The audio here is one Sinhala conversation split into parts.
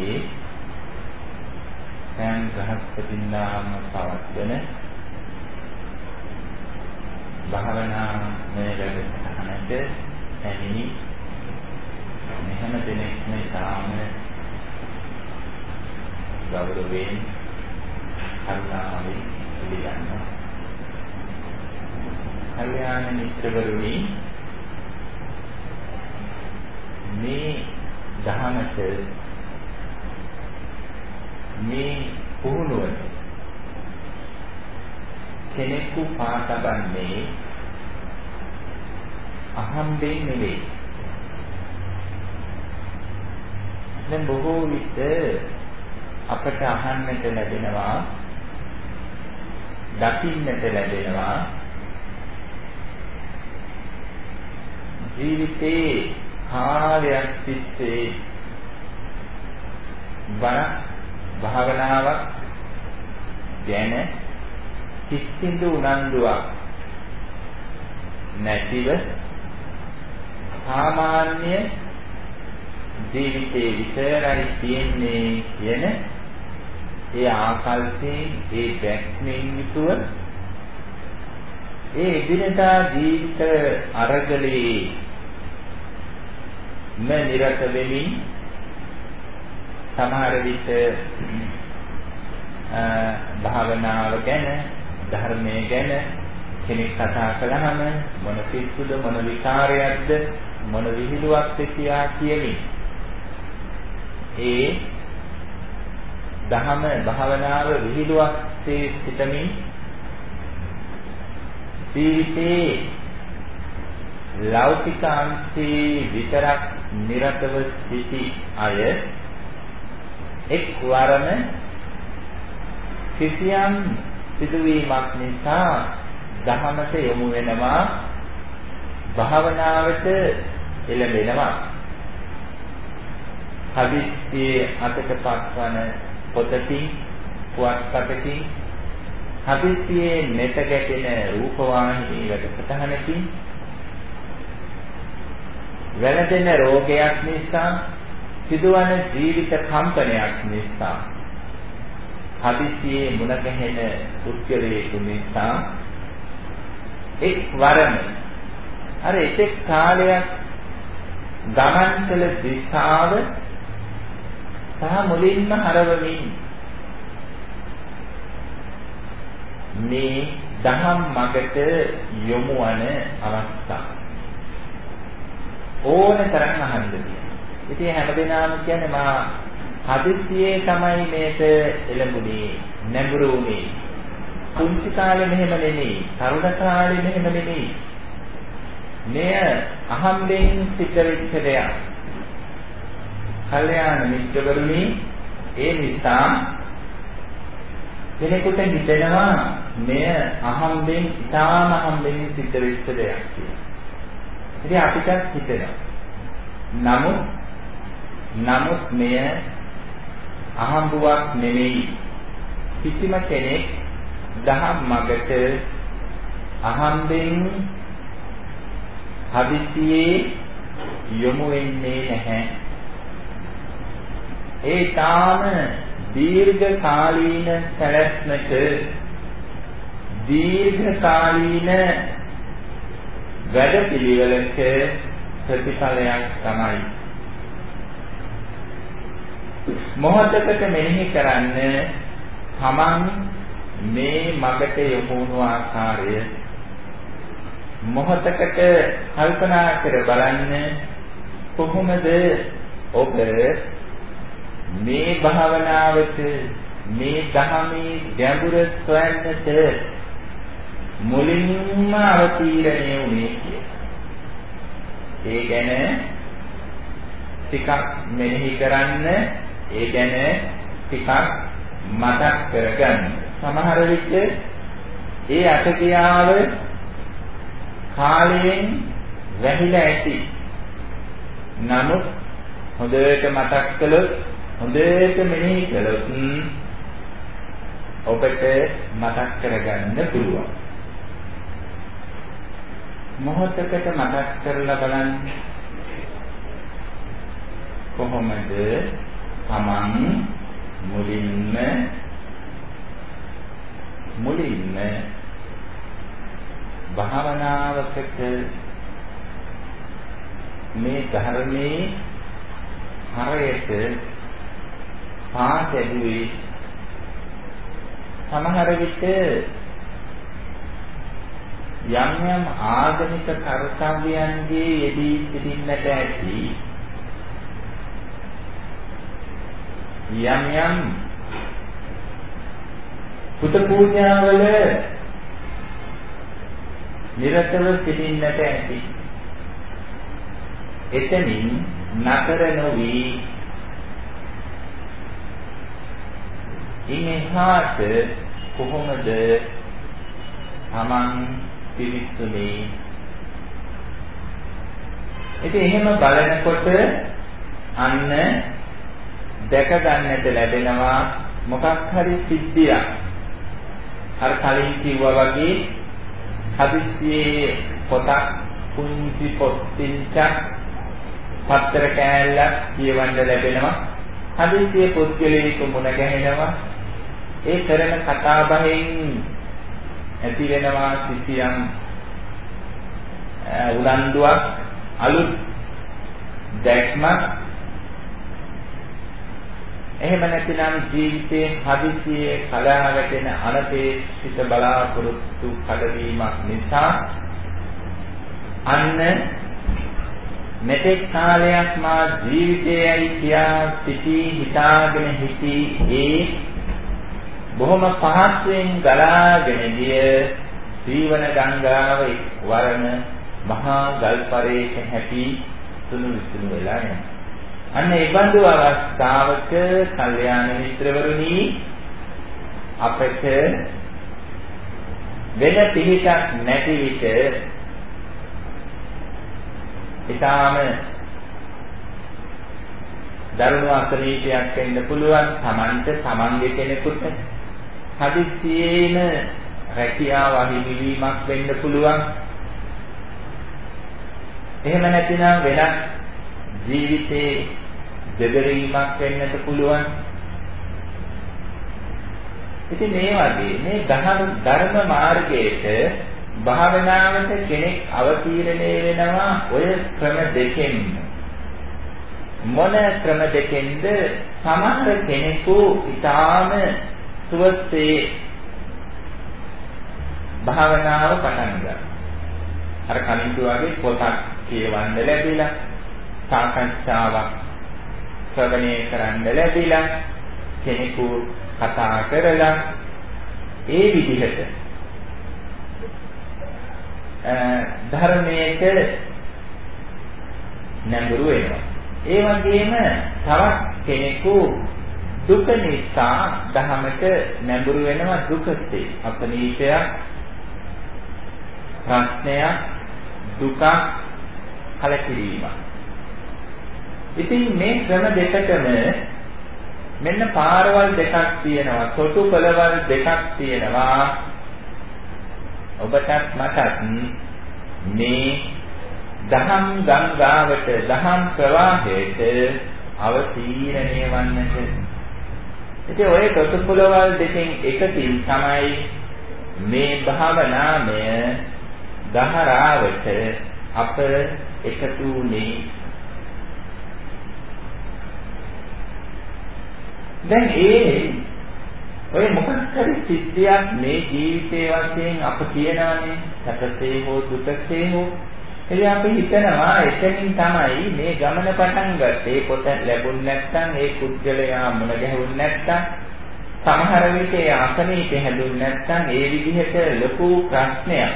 ග්‍රන්ථ ප්‍රකාශන සමිතියේ සෑම බ්‍රහස්පතින්දාම පවත්වන භාවනා මේ වැඩසටහනට ඇමිනි මෙහෙම දෙනෙක්ම ඉතාම ගෞරවයෙන් කරුණාවෙන් පිළිගන්නවා. කල්යාණ මිත්‍රවරුනි මේ දහමට මේ පුහුණුවට කෙනෙකු පාතබන්නේ අහම්බෙන් නෙවෙයි. දැන් බොහෝ විට අපට අහන්නට ලැබෙනවා දකින්නට ලැබෙනවා ජීවිතේ කාලයක් තිස්සේ බණ භාවනාවක් ගැන කිසිදු උනන්දුවක් නැතිව සාමාන්‍ය ජීවිතේ විතරයි තියෙන්නේ කියන ඒ ආකල්පයෙන් ඒ දැක්මෙන් යුතුව ඒ එදිනදා ජීවිත අරගලේ ම නිරත වෙමින් සමහර විට භාවනාව ගැන ධර්මයේ ගැන කෙනෙක් කතා කළාම මොන පිස්සුද මොන විකාරයක්ද මොන විහිළුවක්ද කියා කියමින් ඒ දහම භාවනාව විහිළුවක් සිතමින් ජීවිතේ ලෞකික අංශේ විතරක් නිරතව සිටි අය එක්වරම කිසියම් සිදුවීමක් නිසා දහමට යොමු වෙනවා භාවනාවට එළඹෙනවා. හදිස්සියේ අතට පත්වන පොතකින් පුවත්පතකින් හදිස්සියේ net ගැටෙන රූපවාහිනී වැඩසටහනකින් වැළඳෙන රෝගයක් නිසා සිදුවන ජීවිත කම්පනයක් නිසා හදිසියේ මුණ ගැහෙන පුද්ගලයෙකු නිසා එක් වරම අර එතෙක් කාලයක් ගමන් කළ දිශාව සහ මුලින්ම හරවමින් මේ දහම් මගට යොමු වන අවස්ථාව ඕන තරම් අහන්න තියෙනවා. ඉතින් හැමදේනම කියන්නේ මා හදිස්සියේ තමයි මේක එළඹුණේ, නැඹුරු වුණේ. කුංචි කාලේ මෙහෙම නෙමෙයි, තරුණ කාලේ මෙහෙම නෙමෙයි. මෙය අහම්බෙන් සිද්ධ වෙච්ච දෙයක්. කල්යාණ මිත්‍රවරුනි, ඒ නිසා කෙනෙකුට හිතෙනවා මෙය අහම්බෙන්, ඊටාම අහම්බෙන් සිද්ධ වෙච්ච දෙයක් කියලා. ඉතින් අපිට හිතෙනවා. නමුත් නමුත් මෙය අහඹුවක් නෙවෙයි. කිසිම කෙනෙක් දහම් මගට අහම්බෙන් හදිසියේ යොමු වෙන්නේ නැහැ. ඒ තාම දීර්ඝ කාලීන සැලැස්මක දීර්ඝ කාලීන වැඩපිළිවෙලක ප්‍රතිඵලයක් තමයි මොහොතකට මෙනෙහි කරන්න තමන් මේ මගට යොමු වුණු ආකාරය මොහොතකට කල්පනා කර බලන්න කොහොමද ඔබ මේ භාවනාවට මේ ධහමේ ගැඹුර සොයන්නට මුලින්ම අවතීර්ණය වුණේ කියලා. ඒ ගැන ටිකක් මෙනෙහි කරන්න, ඒ ගැන ටිකක් මතක් කරගන්න. සමහර විට ඒ අටකියාව කාලයෙන් වැහිලා ඇති. නමුත් හොඳට මතක් කළොත් හොඳට මෙනෙහි කළොත් ඔබට මතක් කරගන්න පුළුවන්. මොහොතකට මතක් කරලා බලන්න. කොහොමද තමන් මුලින්ම මුලින්ම භාවනාවකට මේ ධර්මයේ හරයට පාසැදුවේ සමහර විට යම් යම් ආගමික කර්තව්‍යයන්ගේ යෙදී සිටින්නට ඇති යම් යම් පුත පූජාවල නිරතව සිටින්නට ඇති. එතනින් නතර නොවි. ඉන්නහාට කොහොමද Taman පිරිසුනේ? ඉතින් එහෙම බලනකොට අන්න දැක ගන්නට ලැබෙනවා මොකක් හරි සිද්ධියක්. අර කලින් කිව්වා වගේ හදිස්සියේ පොතක් කුංචි පොත්තිංචක් පත්තර කෑල්ලක් කියවන්න ලැබෙනවා. හදිස්සියේ පුද්ගලයෙක් මුණ ගැහෙනවා. ඒ කරන කතා බහෙන් ඇති වෙනවා කිසියම් උනන්දුවක් අලුත් දැක්මක් එහෙම නැතිනම් ජීවිතයේ හදිසියේ කලා වැටෙන අනපේක්ෂිත බලාපොරොත්තු කඩවීමක් නිසා අන්න මෙතෙක් කාලයක් මා ජීවිතයයි කියා සිටි හිතාගෙන සිටි ඒ බොහොම පහත්වෙන් ගලාගෙන ගිය ජීවන ගංගාව වරණ මහා ගල්පරේක හැපි තුනු විතුණු වෙලා යනවා. අන්න ඒ බඳු අවස්ථාවක කල්යාණ මිත්‍රවරුනි අපට වෙන පිළිසක් නැති විට ඊටාම දරුණු අසනීපයක් වෙන්න පුළුවන් Tamante Tamange කෙනෙකුට හදිස්සියේම රැකියාව අහිමිවීමක් වෙන්න පුළුවන්. එහෙම නැතිනම් වෙනත් ජීවිතේ දෙදරීමක් වෙන්නට පුළුවන්. ඉතින් මේ වගේ මේ ධර්ම මාර්ගයේට භාවනාවට කෙනෙක් අවතීර්ණය වෙනවා ඔය ක්‍රම දෙකෙන් මොන ක්‍රම දෙකෙන්ද? සමහර කෙනෙකු ඊටාම සුවසේ භාවනාව පටන් ගන්නවා. අර කලින් වගේ පොතක් කියවන්න ලැබිලා සාකච්ඡාවක් ශ්‍රවණය කරන්න ලැබිලා කෙනෙකු කතා කරලා ඒ විදිහට ධර්මයට නැඹුරු වෙනවා. ඒ වගේම තවත් කෙනෙකු දුක නිසා ධහමට නැඹුරු වෙනවා දුකසේ අපනීතයක් ප්‍රශ්නයක් දුක කලකිරීමක්. ඉතින් මේ ක්‍රම දෙකටම මෙන්න පාරවල් දෙකක් තියෙනවා. සොටු පළවල් දෙකක් තියෙනවා. ඔබටත් මටත් මේ දහම් ගංගාවට දහම් ප්‍රවාහයට අවතීර්ණය වන්නට ඉතින් ඔය ප්‍රතිපලවල් දෙකෙන් එකකින් තමයි මේ භාවනාමය දහරාවට අප එකතු වුනේ දැන් ඒ ඔය මොකක් හරි සිද්ධියක් මේ ජීවිතයේ වශයෙන් අප කියනවානේ. සැපසේ හෝ දුකසේ හෝ. එදී අපි හිතනවා එතනින් තමයි මේ ගමන පටන් ගත්තේ. පොත ලැබුණ නැත්නම් ඒ කුජලයා මුණ ගැහුණ නැත්නම් සමහර විට ඒ අසනීප හැදුණ නැත්නම් ඒ විදිහට ලොකු ප්‍රශ්නයක්.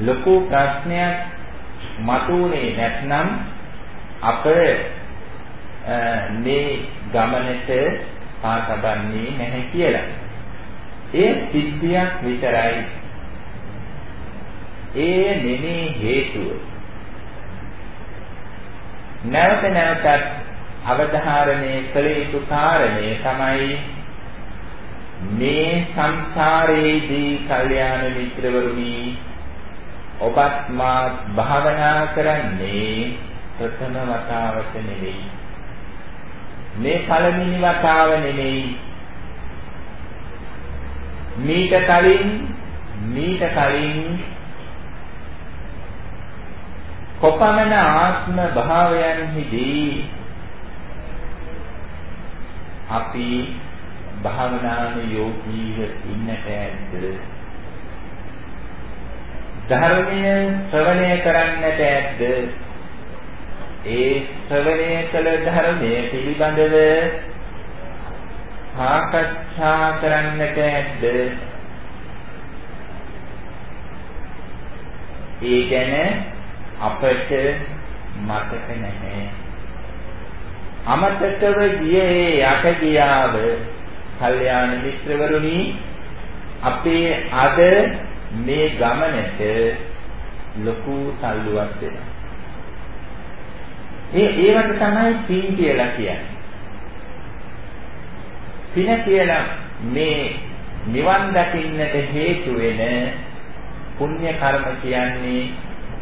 ලොකු ප්‍රශ්නයක් මතුනේ නැත්නම් අප මේ ගමනට පාතබන්නේ නැහැ කියලා. ඒ සිද්ධියක් විතරයි. ඒ නෙමේ හේතුව. නැවත නැවතත් අවධාරණය කළ යුතු කාරණය තමයි මේ සංසාරයේදී කල්යාණ මිත්‍රවරුනි ඔබත් මා භාවනා කරන්නේ ප්‍රථම වතාවට නෙවෙයි මේ පළවෙනි වතාව නෙමෙයි. මීට කලින් මීට කලින් කොපමණ ආත්ම භාවයන්හිදී අපි භාවනානුයෝගීව ඉන්නට ඇද්ද ධර්මය ශ්‍රවණය කරන්නට ඇද්ද ඒ ශ්‍රවණය කළ ධර්මයේ පිළිබඳව සාකච්ඡා කරන්නට ඇද්ද ඒ ගැන අපට මතක නැහැ අමතකව ගියේ යට ගියාව කල්යාණ මිත්‍රවරුනි අපේ අද මේ ගමනට ලොකු තල්ලුවක් දෙනවා. ඒ ඒවට තමයි පින් කියලා කියන්නේ. පින කියලා මේ නිවන් දකින්නට හේතු වෙන පුණ්‍ය කර්ම කියන්නේ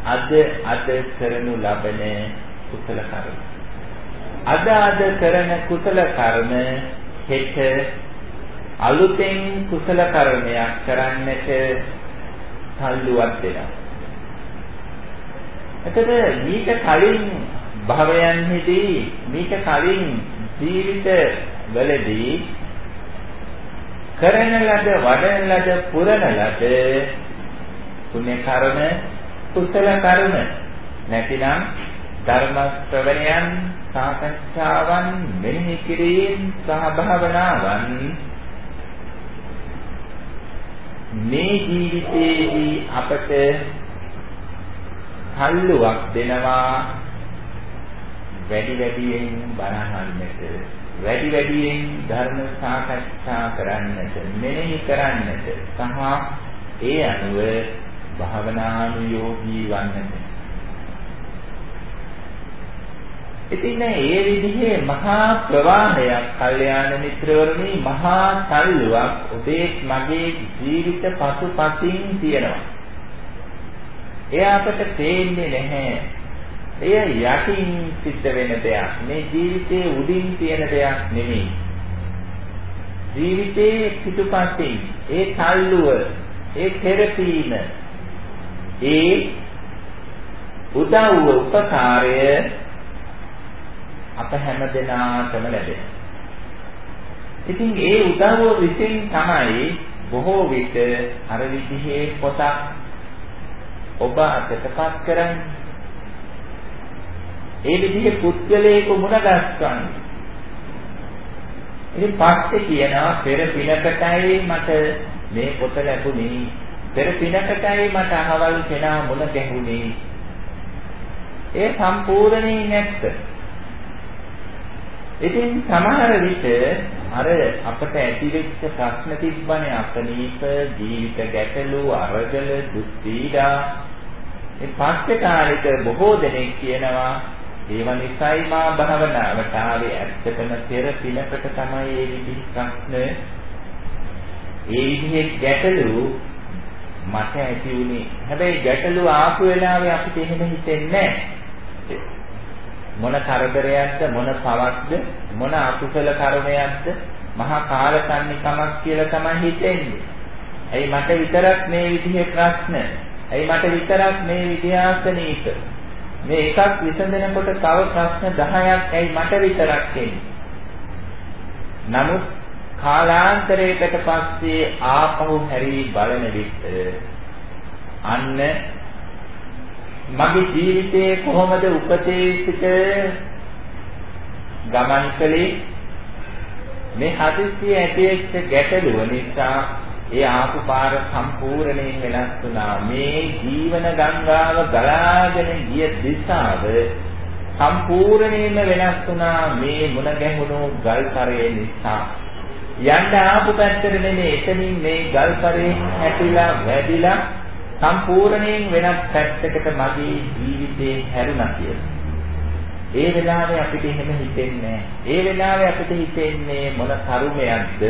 අද අද කරනු ලබන කුසල කර්ම. අද අද කරන කුසල කර්ම හෙට අලුතෙන් කුසල කර්මයක් කරන්නට තල්ලුවක් දෙනවා. එතකොට මීට කලින් භවයන්හිදී මීට කලින් ජීවිත වලදී කරන ලද වඩන ලද පුරන ලද පුණ්‍ය කර්ම කුසල කර්ම නැතිනම් ධර්ම ශ්‍රවණයන් සාකච්ඡාවන් මෙනෙහි කිරීම සහ භාවනාවන් මේ ජීවිතයේදී අපට කල්ලුවක් දෙනවා. වැඩි වැඩියෙන් බණහන්නට වැඩි වැඩියෙන් ධර්ම සාකච්ඡා කරන්නට මෙනෙහි කරන්නට සහ ඒ අනුව භාවනානුයෝගී වන්නට ඉතින් ඒ විදිහේ මහා ප්‍රවාහයක් කල්යාණ මිත්‍රවරුනි මහා තල්ලුවක් ඔබේ මගේ ජීවිත පසුපසින් තියෙනවා. එය අපට පේන්නේ නැහැ. එය යටින් සිද්ධ වෙන දෙයක්. මේ ජීවිතයේ උඩින් තියෙන දෙයක් නෙමෙයි. ජීවිතයේ පිටුපසින් ඒ තල්ලුව, ඒ තෙරපීම, ඒ උදව්ව උපකාරය අප හැම දෙනාටම ලැබෙනවා. ඉතින් ඒ උදව්ව විසින් තමයි බොහෝ විට අර විදිහේ පොතක් ඔබ අතටපත් කරන්නේ. ඒ විදිහේ පුද්ගලයෙකු මුණ ගැස්වන්නේ. ඉතින් පස්සේ කියනවා පෙර පිනකටයි මට මේ පොත ලැබුණේ. පෙර පිනකටයි මට අහවල් කෙනා මුණ ගැහුණේ. ඒ සම්පූර්ණයෙන් නැත්te. ඉතින් සමහර විට අර අපට ඇතිවෙච්ච ප්‍රශ්න තිබ්බනේ අපනීප ජීවිත ගැටලු අරගල දුක් පීඩා මේ පස්සේ කාලෙක බොහෝ දෙනෙක් කියනවා ඒව නිසයි මා භවනාවට ආවේ ඇත්තටම පෙර පිනකට තමයි මේ විදිහ ප්‍රශ්න ඒ විදිහේ ගැටලු මට ඇති වුණේ හැබැයි ගැටලු ආපු වෙලාවේ අපිට එහෙම හිතෙන්නේ නැහැ මොන කරදරයක්ද මොන පවක්ද මොන අකුසල කර්මයක්ද මහා කාලකන්නිකමක් කියලා තමයි හිතෙන්නේ. ඇයි මට විතරක් මේ විදිහේ ප්‍රශ්න? ඇයි මට විතරක් මේ විදිහ ආසනීක? මේ එකක් විසඳනකොට තව ප්‍රශ්න 10ක් ඇයි මට විතරක් එන්නේ? නමුත් කාලාන්තරයකට පස්සේ ආපහු හැරී බලන විට අන්න මගේ ජීවිතයේ කොහොමද උපතේ සිට ගමන් කළේ මේ හදිස්සිය ඇතිවෙච්ච ගැටලුව නිසා ඒ ආපු පාර සම්පූර්ණයෙන් වෙනස් වුණා මේ ජීවන ගංගාව ගලාගෙන ගිය දිශාව සම්පූර්ණයෙන්ම වෙනස් වුණා මේ මුණ ගැහුණු ගල්පරේ නිසා යන්න ආපු පැත්තට නෙමෙයි එතනින් මේ ගල්පරේ හැටිලා වැඩිලා සම්පූර්ණයෙන් වෙනස් පැත්තකට මගේ ජීවිතේ හැරුණා කියලා. ඒ වෙලාවේ අපිට එහෙම හිතෙන්නේ ඒ වෙලාවේ අපිට හිතෙන්නේ මොන කරුමයක්ද?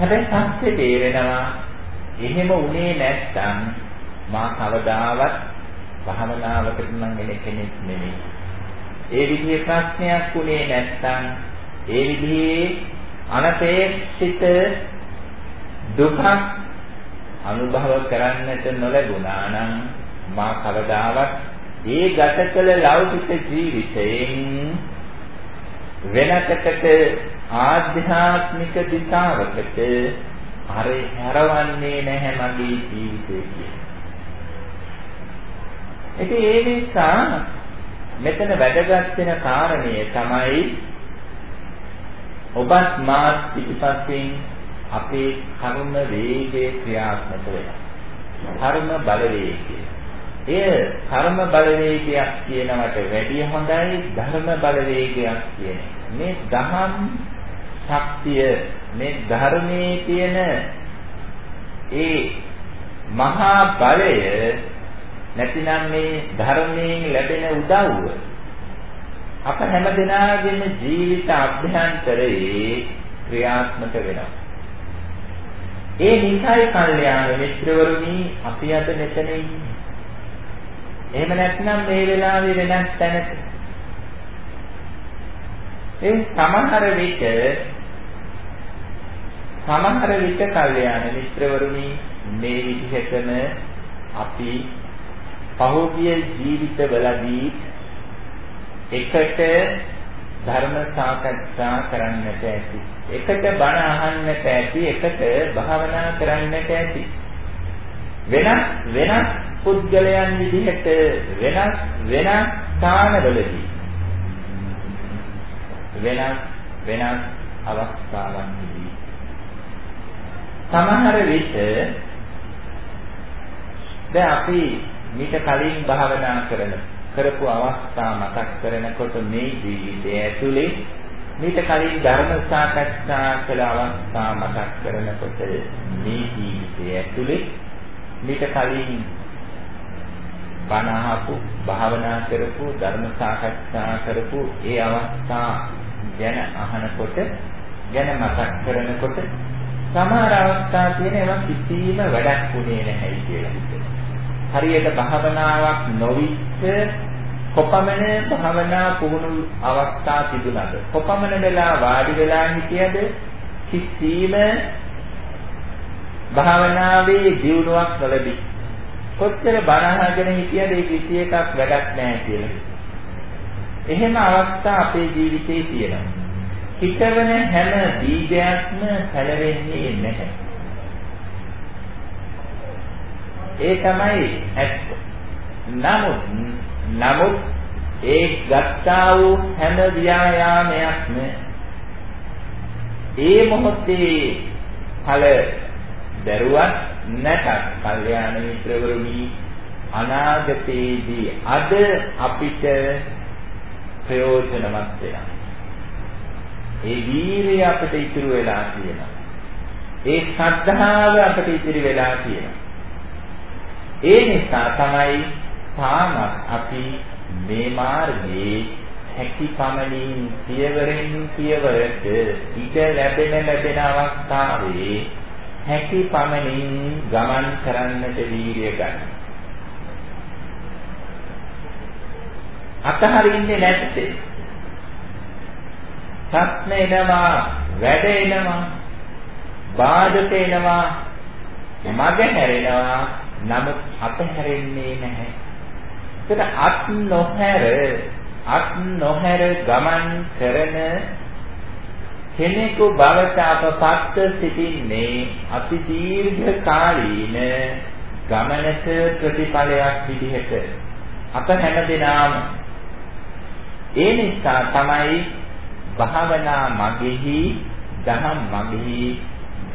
හැබැයි පස්සේ තේරෙනවා එහෙම උනේ නැත්තම් මා කවදාවත් භවනාවකට නම් එන කෙනෙක් නෙමෙයි. ඒ විදිහේ ප්‍රශ්නයක් උනේ නැත්නම් ඒ විදිහේ අනපේක්ෂිත දුකක් අනුභව කරන්නට නොලැබුණා නම් මා කවදාවත් ඒ ගත කළ ලෞකික ජීවිතයෙන් වෙනකට ආධ්‍යාත්මික දිශාවකට හරි හැරවන්නේ නැහැ මගේ ජීවිතය කියලා. ඉතින් ඒ නිසා මෙතන වැදගත් වෙන කාරණය තමයි ඔබත් මාත් පිටිපස්සෙන් අපේ කර්ම වේගයේ ක්‍රියාත්මක වෙනවා. කර්ම බලවේගය. එය කර්ම බලවේගයක් කියනවට වැඩිය හොඳයි ධර්ම බලවේගයක් කියන. මේ දහම් ශක්තිය මේ ධර්මයේ තියෙන ඒ මහා බලය නැතිනම් මේ ධර්මයෙන් ලැබෙන උදව්ව අප හැම දිනාගෙම ජීවිත අභ්‍යන්තරයේ ක්‍රියාත්මක වෙනවා. ඒ නිසයි කල්යාණ මිත්‍රවරුනි අපි අද මෙතන ඉන්නේ. එහෙම නැත්නම් මේ වෙලාවේ වෙනස් තැනක. ඒ සමහර විට සමහර විට කල්යාණ මිත්‍රවරුනි මේ විදිහටම අපි පහෝගිය ජීවිතවලදී එකට ධර්ම සාකච්ඡා කරන්නට ඇති. එකට බණ අහන්නට ඇති, එකට භාවනා කරන්නට ඇති. වෙනස් වෙනස් පුද්ගලයන් විදිහට වෙනස් වෙනස් ස්ථානවලදී වෙනස් වෙනස් අවස්ථාවන්දී සමහර විට දැන් අපි මීට කලින් භාවනා කරන කරපු අවස්ථා මතක් කරනකොට මේ ජීවිතය ඇතුලේ මීට කලින් ධර්ම සාකච්ඡා කළ අවස්ථා මතක් කරනකොට මේ ජීවිතය ඇතුලේ මීට කලින් බණ අහපු භාවනා කරපු ධර්ම සාකච්ඡා කරපු ඒ අවස්ථා ගැන අහනකොට ගැන මතක් කරනකොට සමහර අවස්ථා තියෙන ඒවා කිසිම වැඩක් වුණේ නැහැ කියලා හිතෙනවා. හරියට භාවනාවක් නොවිච්ච කොපමණ භාවනා පුහුණු අවස්ථා තිබුණද කොපමණ වෙලා වාඩි වෙලා හිටියද කිසිම භාවනාවේ දියුණුවක් නොලැබී කොච්චර බණ අහගෙන හිටියද ඒ කිසි එකක් වැඩක් නැහැ කියලා. එහෙම අවස්ථා අපේ ජීවිතේ තියෙනවා. හිතවන හැම බීජයක්ම පැලවෙන්නේ නැහැ. ඒ තමයි ඇත්ත. නමුත් නමුත් ඒ ගත්තා වූ හැම ව්‍යායාමයක්ම ඒ මොහොතේ ඵල දරුවත් නැතත් කල්යාණ මිත්‍රවරුනි අනාගතයේදී අද අපිට ප්‍රයෝජනවත් වෙනවා. ඒ වීරිය අපිට ඉතුරු වෙලා තියෙනවා. ඒ ශ්‍රද්ධාව අපිට ඉතිරි වෙලා තියෙනවා. ඒ නිසා තමයි තාමත් අපි මේ මාර්ගයේ හැකි පමණින් පියවරෙන් පියවරට ඉඩ ලැබෙන ලැබෙන අවස්ථාවේ හැකි පමණින් ගමන් කරන්නට වීරිය ගන්න. අතහරින්නේ නැත්තේ. ප්‍රශ්න එනවා, වැඩ එනවා, බාධක එනවා, මග හැරෙනවා, නමුත් අතහැරෙන්නේ නැහැ. ඒකට අත් නොහැර අත් නොහැර ගමන් කරන කෙනෙකු බවට අපපත් සිටින්නේ අති දීර්ඝ කාලීන ගමනක ප්‍රතිඵලයක් විදිහට. අප හැමදෙනාම ඒ නිසා තමයි භාවනා මගෙහි දහම් මගෙහි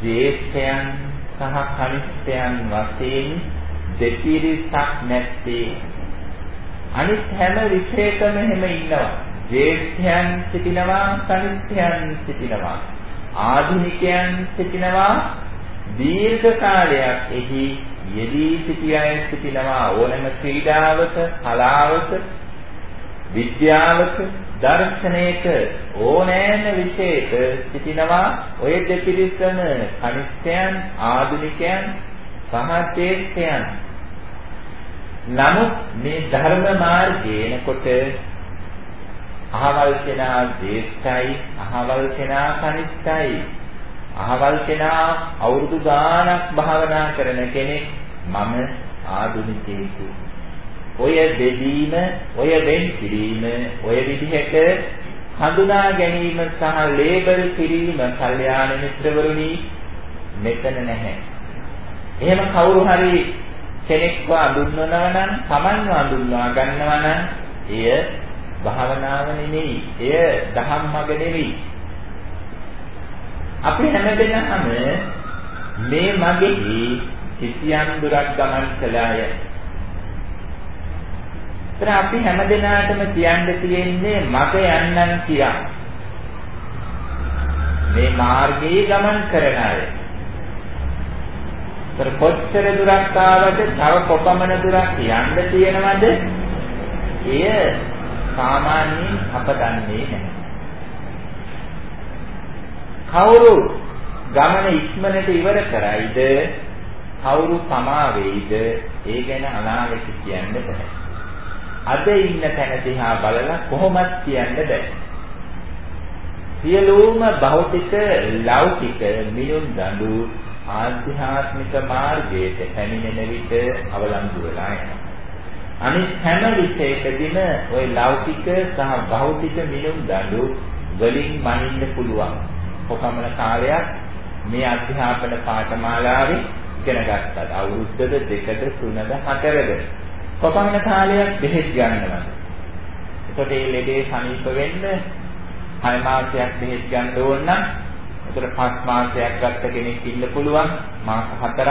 ජේෂ්ඨයන් සහ කනිෂ්ඨයන් වශයෙන් දෙපිරිසක් නැත්තේ. අනිත් හැම විශේෂකම හැම ඉන්නවා. ජේෂ්ඨයන් සිටිනවා කනිෂ්ඨයන් සිටිනවා ආධුනිකයන් සිටිනවා දීර්ඝ කාලයක් එහි යෙදී සිටි අය සිටිනවා ඕනෑම ක්‍රීඩාවක කලාවක විද්‍යාවක දර්ශනයක ඕනෑම විශේෂ සිටිනවා. ඔය දෙපිරිසම කනිෂ්ඨයන් ආධුනිකයන් සහජේෂ්ඨයන්. නමුත් මේ ධර්ම මාර්ගයේනකොට අහවල් කෙනා ජේෂ්ඨයි, අහවල් කෙනා කනිෂ්ඨයි. අහවල් කෙනා අවුරුදු ගාණක් භාවනා කරන කෙනෙක් මම ආධුනිකයෙකු. ඔය බෙදීම, ඔය වෙන් කිරීම, ඔය විදිහට හඳුනා ගැනීම සහ ලේබල් කිරීම කල්යාණ මිත්‍රවරුනි මෙතන නැහැ. එහෙම කවුරු හරි කෙනෙක්ව අඳුන්වනවා නම්, Tamanව අඳුන්වා ගන්නවා නම්, එය භාවනාව නෙමෙයි. එය දහම් මඟ නෙමෙයි. අපි හැමදෙනාම මේ මගෙහි කිසියම් දුරක් ගමන් කළාය. ඒත් අපි හැමදෙනාටම කියන්න තියෙන්නේ මග යන්නන් කියා. මේ මාර්ගයේ ගමන් කරන අය. ඒත් කොච්චර දුරක් ආවද තව කොපමණ දුරක් යන්න තියෙනවද? එය සාමාන්‍යයෙන් අප දන්නේ නැහැ. කවුරු ගමන ඉක්මනට ඉවර කරයිද කවුරු තමා වෙයිද ඒ ගැන අනාගත කියන්න බෑ. අද ඉන්න තැන දිහා බලලා කොහොමත් කියන්න බෑ. සියලුම භෞතික ලෞකික මිනුම් දඬු ආධ්‍යාත්මික මාර්ගයට පැමිණෙන විට අවලංගු වෙලා යනවා. අනිත් හැම විශේෂකදීම ওই ලෞකික සහ භෞතික මිනුම් දඬු වලින් මනින්න පුළුවන්. කොපමණ කාලයක් මේ අධ්‍යාපන පාඨමාලාවේ ඉගෙන ගත්තද? අවුරුද්දද දෙකද තුනද හතරද? කොපමණ කාලයක් බෙහෙත් ගන්නවද? එතකොට මේ ලෙඩේ සනීප වෙන්න 6 මාසයක් බෙහෙත් ගන්න ඕන නම් එතකොට 5 මාසයක් ගත්ත කෙනෙක් ඉන්න පුළුවන් මාස 4ක්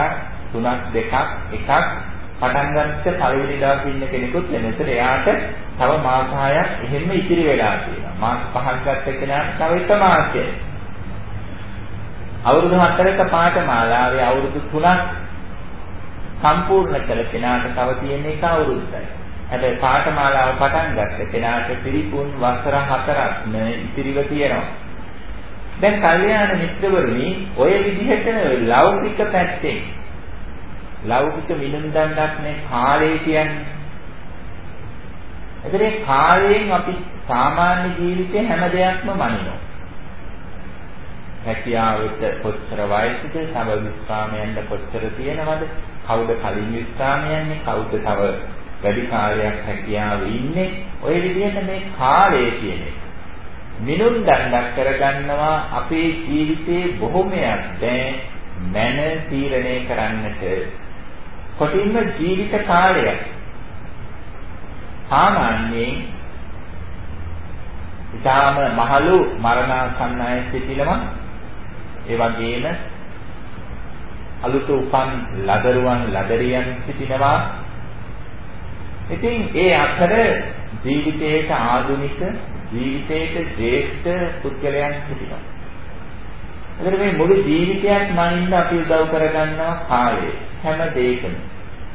3ක් 2ක් 1ක් පටන් ගන්නත් පළවෙනි දවසේ ඉන්න කෙනෙකුත් වෙනතර එයාට තව මාස 6ක් එහෙම ඉතිරි වෙලා තියෙනවා. මාස 5ක් ගත්ත කෙනාට තව එක මාසයක්. අවුරුදු 4ක පාඨමාලාවේ අවුරුදු 3ක් සම්පූර්ණ කළ කෙනාට තව තියෙන එක අවුරුද්දයි. හැබැයි පාඨමාලාව පටන් ගත්ත කෙනාට පිරිපුන් වසර 4ක්ම ඉතිරිව තියෙනවා. දැන් කල්යාණ මිත්‍රවරුනි ඔය විදිහට ලෞකික පැත්තෙන් ලෞකික මිනුම් දණ්ඩක් නේ කාලය කියන්නේ. එතනේ කාලයෙන් අපි සාමාන්‍ය ජීවිතේ හැම දෙයක්ම මනිනවා. හැකියාවට කොච්චර වයසද, තව විස්රාමයන්ට කොච්චර තියෙනවද, කවුද කලින් විස්රාම යන්නේ, කවුද තව වැඩි කාලයක් හැකියාවේ ඉන්නේ, ඔය විදිහට මේ කාලය කියන්නේ. මිනුම් දණ්ඩක් කරගන්නවා අපේ ජීවිතේ බොහොමයක් දැන් මන තීරණය කරන්නට කොටින්ම ජීවිත කාලය සාමාන්‍යයෙන් ඊටාම මහලු මරණාසන්න අය සිටිනවා ඒ වගේම අලුත උපන් ලදරුවන් ලදරියන් සිටිනවා. ඉතින් ඒ අතර ජීවිතයේට ආධුනික ජීවිතයේට ශ්‍රේෂ්ඨ පුද්ගලයන් සිටිනවා. එතකොට මේ මුළු ජීවිතයක් මනින්න අපි උදව් කරගන්නවා කාලය හැම දෙයකම.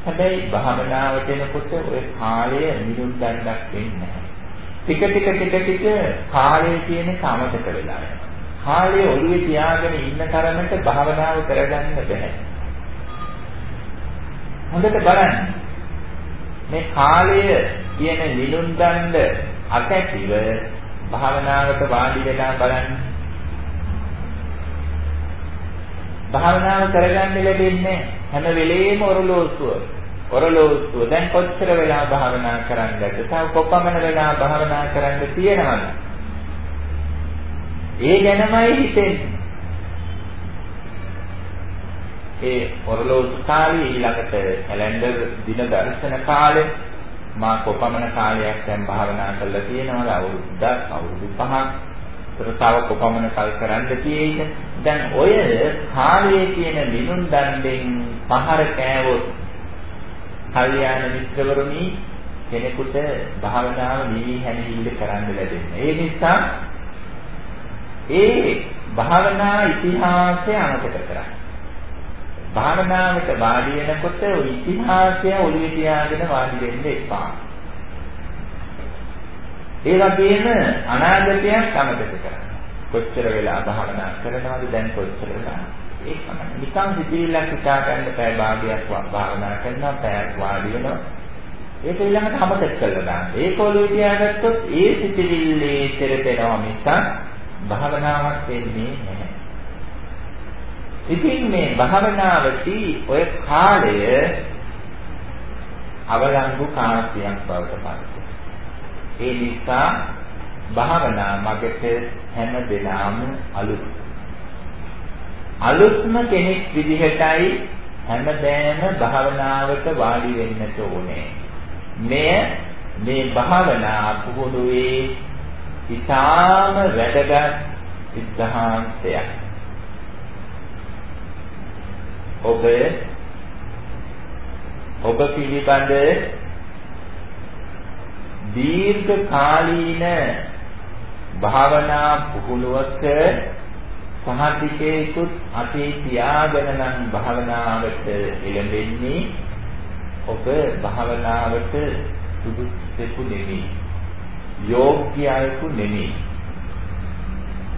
හැබැයි භාවනාවට එනකොට ওই කාලය නිරුන් දණ්ඩක් වෙන්නේ නැහැ. ටික ටික ටික ටික කාලය කියන කමතක වෙලා යනවා. කාලය ඔළුවේ තියාගෙන ඉන්න තරමට භාවනාව කරගන්න බෑ. හොඳට බලන්න. මේ කාලය කියන නිලුන් දණ්ඩ අකැතිව භාවනාවට වාඩි වෙලා බලන්න. භාවනාව කරගන්න ලැබෙන්නේ හැම වෙලේම ඔරලෝසුව. ඔරලෝසුව දැන් කොච්චර වෙලා භාවනා කරන්නද? තව කොපමණ වෙලා භාවනා කරන්න තියෙනවද? ඒ ගැනමයි හිතෙන්නේ. ඒ ඔරලෝසු කාලේ ඊළඟට කැලෙන්ඩර් දින දර්ශන කාලේ මා කොපමණ කාලයක් දැන් භාවනා කරලා තියෙනවද අවුරුද්දක් අවුරුදු පහක් තව කොපමණ කල් කරන්න තියෙයිද දැන් ඔය කාලයේ කියන ලිනුන් දණ්ඩෙන් පහර කෑවොත් කල්යාණ මිත්‍රවරුනි කෙනෙකුට භාවනාව නිවි හැමිල්ල කරන්න ලැබෙන්නේ ඒ නිසා ඒ භාවනා ඉතිහාසය අමතක කරන්න. භාවනාවට වාඩි වෙනකොට ওই ඉතිහාසය ඔළුවේ තියාගෙන වාඩි වෙන්න එපා. ඒ වගේම අනාගතයක් අමතක කරන්න. කොච්චර වෙලා භාවනා කරනවද දැන් කොච්චර වෙලා ඒක තමයි. නිකන් සිතිවිල්ලක් හිතා ගන්න පැය භාගයක් භාවනා කරනවා පැයක් වාඩි වෙනවා. ඒක ඊළඟට අමතක කරලා දාන්න. ඒක ඔළුවේ තියාගත්තොත් ඒ සිතිවිල්ලේ තෙරපෙනවා මිසක් භාවනාවක් වෙන්නේ නැහැ. ඉතින් මේ භාවනාවදී ඔය කාලය අවලංගු කාර්යයක් බවට පත් ඒ නිසා භාවනා මගට හැම දිනම අලුත් අලුත්ම කෙනෙක් විදිහටයි හැමදෑම භාවනාවට වාඩි වෙන්නට ඕනේ. මෙය මේ භාවනා පුහුණුවේ ඉතාම වැදගත් සිද්ධාන්තයක්. ඔබ ඔබ පිළිබඳ දීර්ඝ කාලීන භාවනා පුහුණුවක සහතිකේකුත් අතේ තියාගෙන නම් භාවනාවට එළඹෙන්නේ ඔබ භාවනාවට සුදුසුකු නෙමෙයි යෝග්‍යයෙකු නෙමෙයි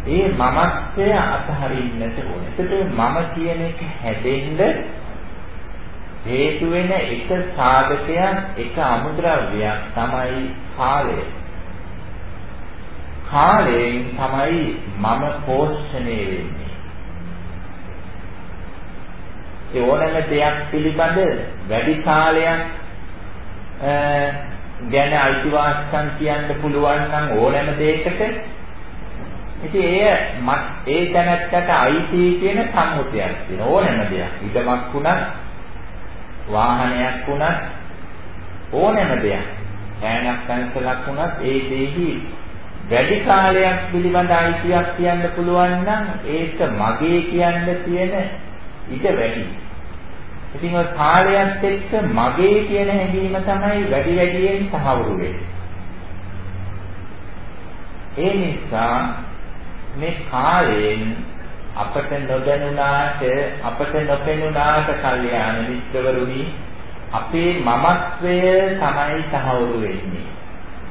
ඒ මමත්වය අතහරින්නට ඕනේ. ඒකට මම කියන එක හැදෙන්න හේතු වෙන එක සාධකයක් එක අමුද්‍රව්‍යයක් තමයි කාලය. කාලයෙන් තමයි මම පෝෂණය වෙන්නේ. ඒ ඕනෑම දෙයක් පිළිබඳ වැඩි කාලයක් ගැන අයිතිවාසිකම් කියන්න පුළුවන් නම් ඕනෑම දෙයකට ඉතින් එය ඒ දැනත්තට අයිති කියන සම්මුතියක් තියෙන ඕනෑම දෙයක්. ඉදමක් වුණත් වාහනයක් වුණත් ඕනෑම දෙයක්. ඈනක් පැන්සලක් වුණත් ඒ දෙහි වැඩි කාලයක් පිළිබඳ අයිතියක් කියන්න පුළුවන් නම් ඒක මගේ කියන්න තියෙන ඉඩ වැඩි. ඉතින් ඔය කාලයත් එක්ක මගේ කියන හැඟීම තමයි වැඩි වැඩියෙන් සහවුරු වෙන්නේ. ඒ නිසා මේ කාලයෙන් අපට නොදැනුණාට අපට නොපෙනුණාට කල්යාණ මිත්‍රවරුනි අපේ මමත්වය තමයි තහවුරු වෙන්නේ.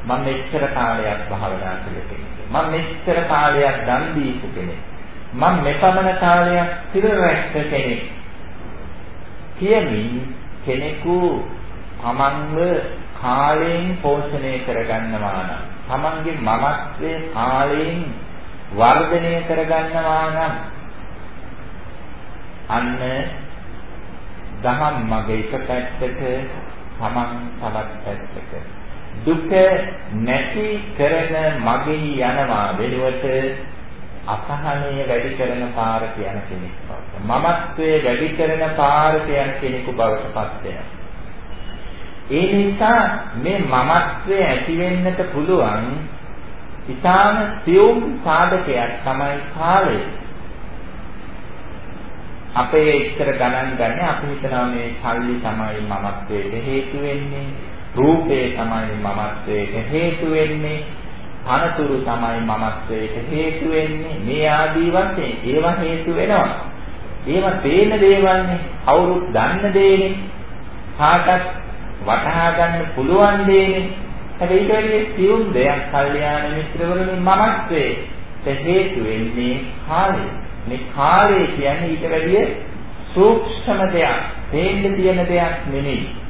මම මෙච්චර කාලයක් භාවනා කළ කෙනෙක්. මම මෙච්චර කාලයක් දන් දීපු කෙනෙක්. මම මෙපමණ කාලයක් සිර රැක්ක කෙනෙක්. කියමින් කෙනෙකු තමන්ව කාලයෙන් පෝෂණය කරගන්නවා නම් තමන්ගේ මමත්වයේ කාලයෙන් වර්ධනය කරගන්නවා නම් අන්න දහම් මග එක පැත්තක තමන් තවත් පැත්තක දුක නැති කරන මගේ යනවා වෙනුවට අසහනය වැඩි කරන පාරට යන කෙනෙක් බවට මමත්වයේ වැඩි කරන පාරට යන කෙනෙකු බවට පත් වෙනවා ඒ නිසා මේ මමත්වයේ ඇති වෙන්නට පුළුවන් ඊටාම සියුම් සාධකයක් තමයි කාලය. අපේ ඉතර ගණන් ගන්න අපි හිතනවා මේ කල්ලි තමයි මමත්වයට හේතු වෙන්නේ. රූපේ තමයි මමත්වයට හේතු වෙන්නේ. අනතුරු තමයි මමත්වයට හේතු වෙන්නේ. මේ ආදී වශයෙන් ඒවා හේතු වෙනවා. ඒවා පේන දේවල්නේ. කවුරුත් දන්න දේනේ. කාටත් වටහා ගන්න පුළුවන් දේනේ. හැබැයි ඊට වැඩි සියුම් දෙයක් කල්යාණ මිත්‍රවරුනි මමත්වයේ හේතු වෙන්නේ කාලය. මේ කාලය කියන්නේ ඊට වැඩි සූක්ෂම දෙයක්, තේන්න තියෙන දෙයක් නෙමෙයි.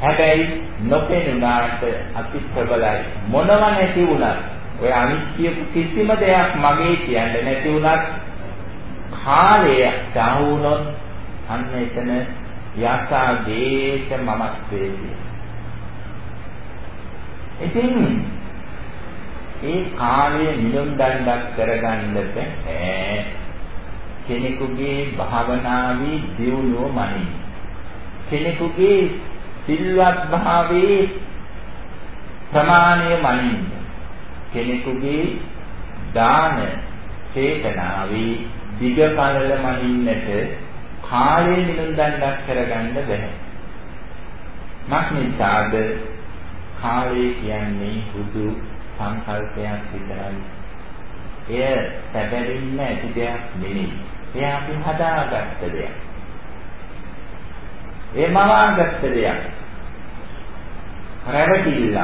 හැබැයි නොපෙනුනාට අති ප්‍රබලයි. මොනව නැති වුණත් ඔය අනිත්‍ය කිසිම දෙයක් මගේ කියන්නේ නැති වුණත් කාලය දහුනොත් අන්න එතන යථා දේශ මමත්වයේ ඉතින් ඒ කාලය නිලුම් දණ්ඩක් කරගන්නට බෑ. කෙනෙකුගේ භාවනාවේ දියුණුව මනින්. කෙනෙකුගේ සිල්වත් භාවයේ ප්‍රමාණය මනින්. කෙනෙකුගේ දාන චේතනාවේ දිග පළල මනින්නට කාලය නිලුම් දණ්ඩක් කරගන්න බෑ. මක්නිසාද කාලය කියන්නේ හුදු සංකල්පයක් විතරයි. එය සැබවින්ම ඇති දෙයක් නෙමෙයි. එය අපි හදාගත්ත දෙයක්. ඒ මවාගත්ත දෙයක්. රැවටිල්ල.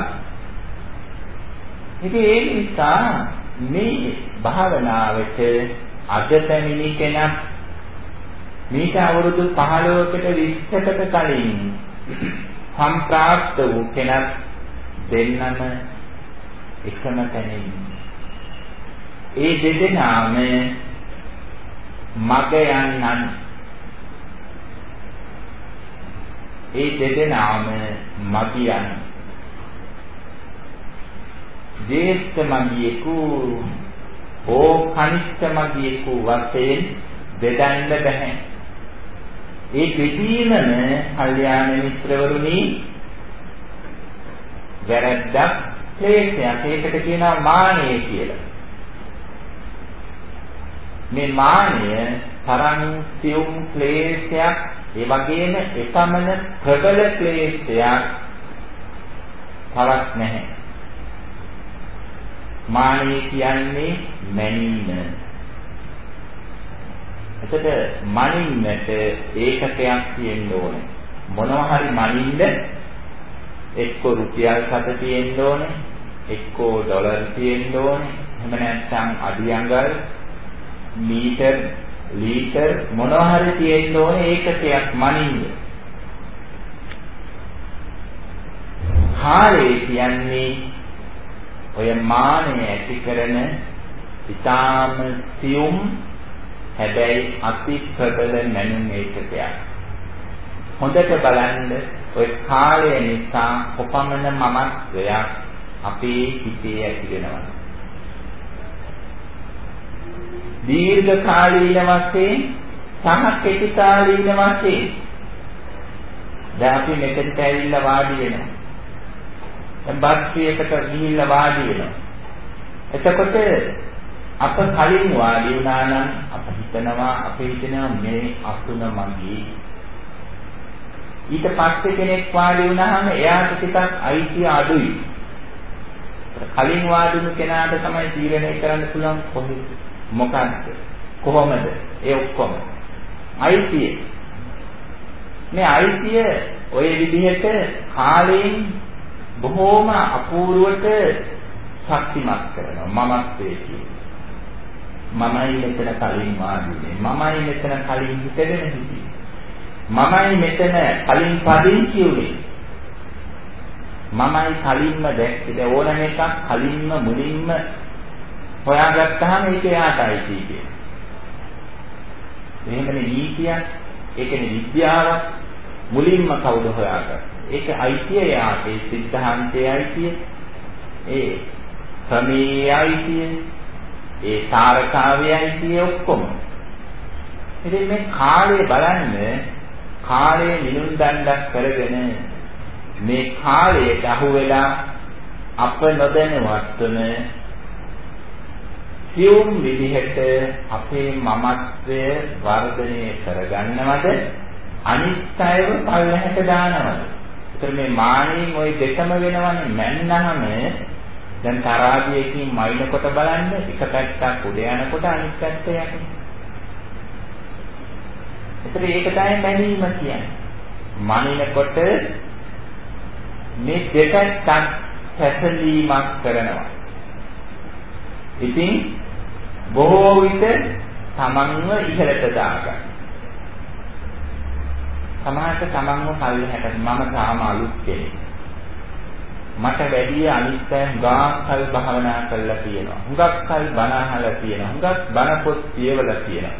ඉතින් ඒ නිසා මේ භාවනාවට අද පැමිණි කෙනා මේක අවුරුදු 15කට 20කට කලින් සම්ප්‍රාප්ත වූ කෙනත් දෙන්නම එකම තැනින් ඒ දෙදෙනාම මග යන්නන් ඒ දෙදෙනාම මගියන්. ජේෂ්ඨ මගියෙකු ඕ කනිෂ්ඨ මගියෙකු වශයෙන් බෙදන්න බෑ ඒ දෙකීමම කල්යාණ මිත්‍රවරුනි වැරද්දක් ක්ලේශයක් ඒකට කියනවා මානය කියලා. මේ මානය තරම් සියුම් ක්ලේශයක් ඒ වගේම එකමන ප්‍රබල ක්ලේශයක් තවත් නැහැ. මානෙ කියන්නේ මැනීම. එතකොට මනින්නට ඒකකයක් තියෙන්න ඕනේ. මොනවා හරි මනින්න එක්ක රුපියල් සත තියෙන්න ඕනේ, එක්ක ඩොලර් තියෙන්න ඕනේ. එහෙම නැත්නම් අඩියංගල් මීටර් ලීටර් මොනවා හරි තියෙන්න ඕනේ ඒකකයක් මනින්න. කාලය කියන්නේ ඔය මානය ඇති කරන ඊටාම සියුම් හැබැයි අති ප්‍රබල මනුන් ඒකකයක්. හොඳට බලන්න ඔය කාලය නිසා කොපමණ මමත්වයක් අපේ හිතේ ඇති වෙනවා. දීර්ඝ කාලීන වශයෙන් සහ කෙටි කාලීන වශයෙන් දැන් අපි මෙතෙන්ට ඇවිල්ලා වාඩි වෙනවා. දැන් බස්සියකට ගිහිල්ලා වාඩි වෙනවා. එතකොට අප කලින් වාඩි වුණා නම් අප හිතනවා අපේ හිතනවා මේ අසුන මගේ ඊට පස්සේ කෙනෙක් වාඩි වුණාම එයාට ටිකක් අයිතිය අඩුයි. කලින් වාඩි වුණු කෙනාට තමයි තීරණය කරන්න පුළුවන් කොහොමද මොකක්ද? කොහොමද? ඒ ඔක්කොම. අයිතිය. මේ අයිතිය ඔය විදිහට කාලයෙන් බොහෝම අපූර්වට ශක්තිමත් කරනවා. මමත්වයේ කියන්නේ. මමයි මෙතන කලින් වාඩිනේ මමයි මෙතන කලින් හිටගෙන හිටියේ. මමයි මෙතන කලින් පදිංචි උනේ මමයි කලින්ම දැක්කේ. ඕනම එකක් කලින්ම මුලින්ම හොයාගත්තාම ඒක එයාටයි කියන්නේ. එහෙමනේ නීතියක්, ඒකනේ විද්‍යාවක් මුලින්ම කවුද හොයාගත්තේ? ඒක අයිතිය එයාට, ඒ සිද්ධාන්තයේ අයිතිය, ඒ ක්‍රමයේ අයිතිය, ඒ සාරකාවේ අයිතිය ඔක්කොම. ඉතින් මේ කාලය බලන්න කාලය නිනුන් දණ්ඩක් කරගෙන මේ කාලයට අහු වෙලා අප නොදැනවත්වම සියුම් විදිහට අපේ මමත්වය වර්ධනය කරගන්නවද අනිත් අයව පල්ලහැට දානවද? ඒතර මේ මානෙන් ওই දෙකම වෙනවනේ මැන්නහම දැන් තරාදියකින් මයින්කොට බලන්න එක පැත්තක් උඩ යනකොට අනිත් පැත්ත යන්නේ. ඒතර ඒක තමයි මැනීම කියන්නේ. මනිනකොට මේ දෙකක් පැසලීමක් කරනවා. ඉතින් බොහෝ විට තමන්ව ඉහළට දාගන්න. සමහරට තමන්ව පල්ලෙහාට මම තාම අලුත් කෙනෙක්. මට වැඩි අනිත් අය හුඟක් කල් භාවනා කරලා තියෙනවා. හුඟක් කල් බණ අහලා තියෙනවා. හුඟක් බණ පොත් කියවලා තියෙනවා.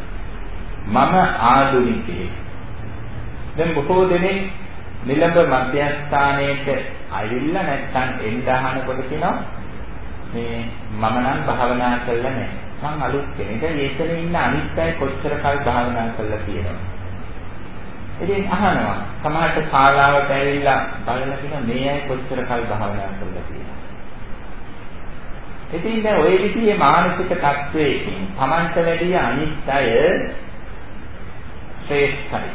මම ආධුනිකයෙක්. දැන් බොහෝ දෙනෙක් නිලඹ මධ්‍යස්ථානයේට ඇවිල්ලා නැත්තම් එන්න අහනකොට කියනවා මේ මම නම් භාවනා කරලා නැහැ. මං අලුත් කෙනෙක්. දැන් ඒතන ඉන්න අනිත් අය කොච්චර කල් භාවනා කරලා තියෙනවද? ඉතින් අහනවා සමහරට ශාලාවට ඇවිල්ලා බලලා කියන මේ අය කොච්චර කල් භාවනා කරලා තියෙනවද? ඉතින් දැන් ওই විදිහේ මානසික තත්වයකින් Tamanta වැඩි අනිත් අය ශ්‍රේෂ්ඨයි.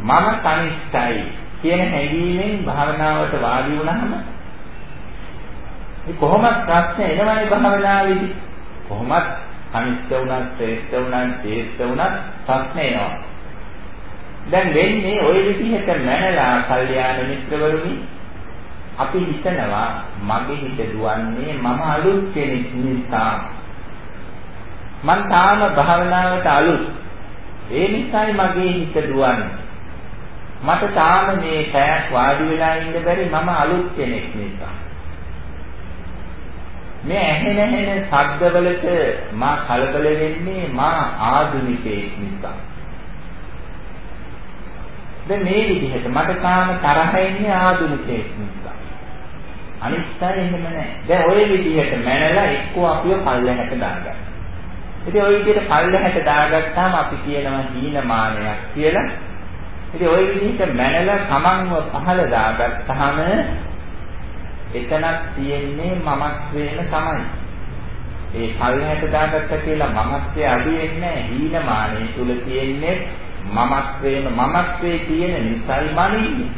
මම කනිෂ්ඨයි කියන හැඟීමෙන් භාවනාවට වාඩි වුණාම මේ කොහොමත් ප්‍රශ්න එනවනේ භාවනාවේදී. කොහොමත් කනිෂ්ඨ වුණත්, ශ්‍රේෂ්ඨ වුණත්, ශ්‍රේෂ්ඨ වුණත් ප්‍රශ්න එනවා. දැන් වෙන්නේ ওই විදිහට මැනලා කල්යාණ මිත්‍රවරුනි අපි හිතනවා මගේ හිත දුවන්නේ මම අලුත් කෙනෙක් නිසා. මං තාම භාවනාවට අලුත්. ඒ නිසායි මගේ හිත දුවන්නේ. මට තාම මේ පැයක් වාඩි වෙලා ඉන්න බැරි මම අලුත් කෙනෙක් නිසා. මේ ඇහෙන ඇහෙන ශබ්දවලට මා කලබල වෙන්නේ මා ආධුනිකයෙක් නිසා. දැන් මේ විදිහට මට තාම තරහ එන්නේ ආධුනිකයෙක් නිසා. අනිත් අය එහෙම නැහැ. දැන් ওই විදිහට මැනලා එක්කෝ අපිව පල්ලෙහාට දාගන්න. ඉතින් ওই විදිහට පල්ලෙහාට දාගත්තාම අපි කියනවා හීනමානයක් කියලා. ඉතින් ওই විදිහට මැනලා තමන්ව පහළ දාගත්තාම එතනක් තියෙන්නේ මමත්වේන තමයි. ඒ පල්ලෙහාට දාගත්ත කියලා මමත්වයේ අඩු වෙන්නේ හීනමානයේ තුල තියෙන්නේ මමත්වේන මමත්වයේ තියෙන නිසයි මනින්නේ.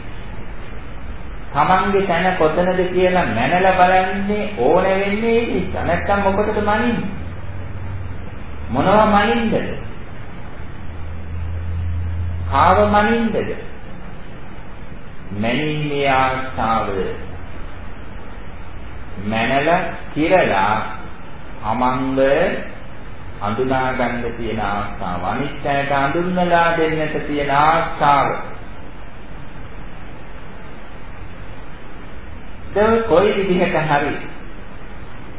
තමන්ගේ තැන කොතනද කියලා මැනලා බලන්නේ ඕන වෙන්නේ ඒ නිසා. නැත්තම් මොකටද මනින්නේ? මොනවා මනින්නද? කාව මනින්නද? මැනීමේ ආස්ථාව මැනලා කිරලා අමංග අඳුනා ගන්න තියෙන ආස්ථාව අනිත්‍යයට අඳුන්වලා දෙන්නට තියෙන ආස්ථාව දැන් කොයි විදිහට හරි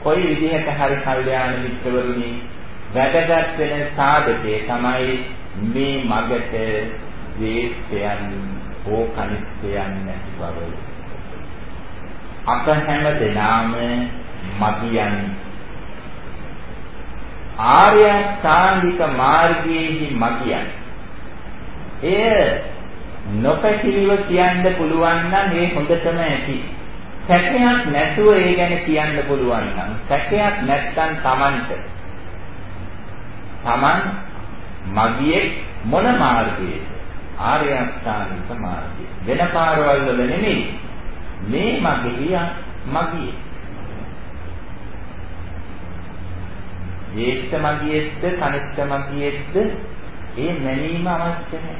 කොයි විදිහට හරි කල්යාණ මිත්‍රවරුනි වැදගත් වෙන සාධකේ තමයි මේ මගට වේස්තයන් හෝ කනිෂ්ඨයන් නැති බව. අප හැම දෙනාම මගියන්. ආර්ය සාංගික මාර්ගයේහි මගියන්. එය නොපැකිලිව කියන්න පුළුවන් නම් ඒ හොඳටම ඇති. සැකයක් නැතුව ඒ ගැන කියන්න පුළුවන් නම් සැකයක් නැත්තම් Tamanට Taman මගියේ මොන මාර්ගයේද? ආර්ය අෂ්ටාංගික මාර්ගය. වෙන පාරවල් වල නෙමෙයි. මේ මගිය මගියේ. ජේෂ්ඨ මගියෙක්ද කනිෂ්ඨ මගියෙක්ද ඒ මැනීම අවශ්‍ය නැහැ.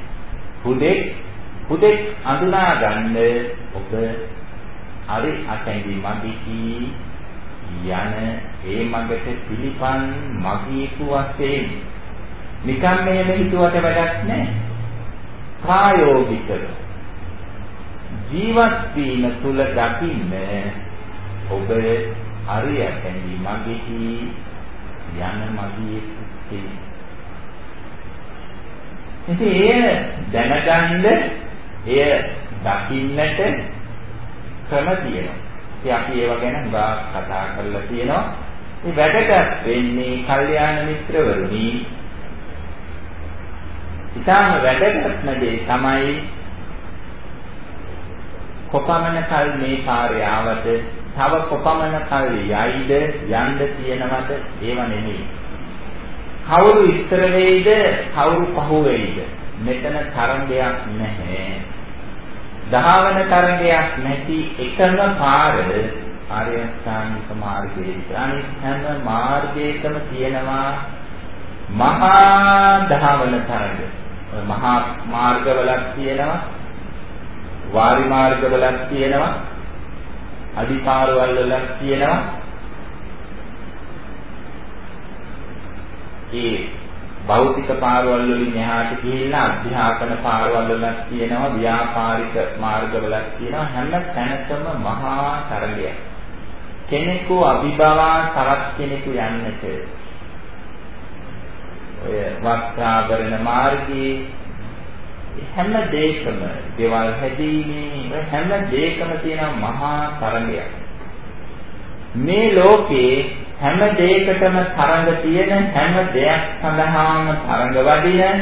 හුදෙක් හුදෙක් අඳුනා ගන්න ඔබ හරි අතැඟි මගිකි යන ඒ මගට පිළිපන් මගීකු වශයෙන්. නිකම් මෙහෙම හිතුවට වැඩක් නැහැ. ප්‍රායෝගිකව. ජීවත් වීම තුල දකින්න ඔබ හරි අතැඟි මගිකි යන මගීකු ඉතින් එය දැනගන්න එය දකින්නට ක්‍රම තියෙනවා. ඉතින් අපි ඒව ගැන හුඟා කතා කරලා තියෙනවා. මේ වැඩට වෙන්නේ කල්යාණ මිත්‍රවරුනි. ඊටාම වැදගත්ම දේ තමයි කොපමණ කල් මේ කාර්ය ආවද? තව කොපමණ කල් යයිද? යන්න තියෙනවද? ඒව නෙමෙයි. කවුරු ඉස්තර වෙයිද? කවුරු පහු වෙයිද? මෙතන තරංගයක් නැහැ. ධාවන තරංගයක් නැති එකම පාර ආර්ය අෂ්ටාංගික මාර්ගයේ අනිත් හැම මාර්ගයකම තියෙනවා මහා ධාවන තරංග. මහා මාර්ගවලක් තියෙනවා. වාරි මාර්ගවලක් තියෙනවා. අදිපාරවල් වලක් තියෙනවා. ඒ භෞතික පාරවල් වලින් එහාට ගිහිල්ලා අධ්‍යාපන පාරවල් වලක් තියෙනවා ව්‍යාපාරික මාර්ගවලක් තියෙනවා. හැම තැනකම මහා තරගයක්. කෙනෙකු අභිභවා තවත් කෙනෙකු යන්නට ඔය වස්ත්‍රාභරණ මාර්ගයේ හැම දෙයකම දේවල් හැදීමේ හැම දෙයකම තියෙන මහා තරගයක්. මේ ලෝකේ හැම දෙයකටම තරඟ තියෙන හැම දෙයක් සඳහාම තරඟ වදින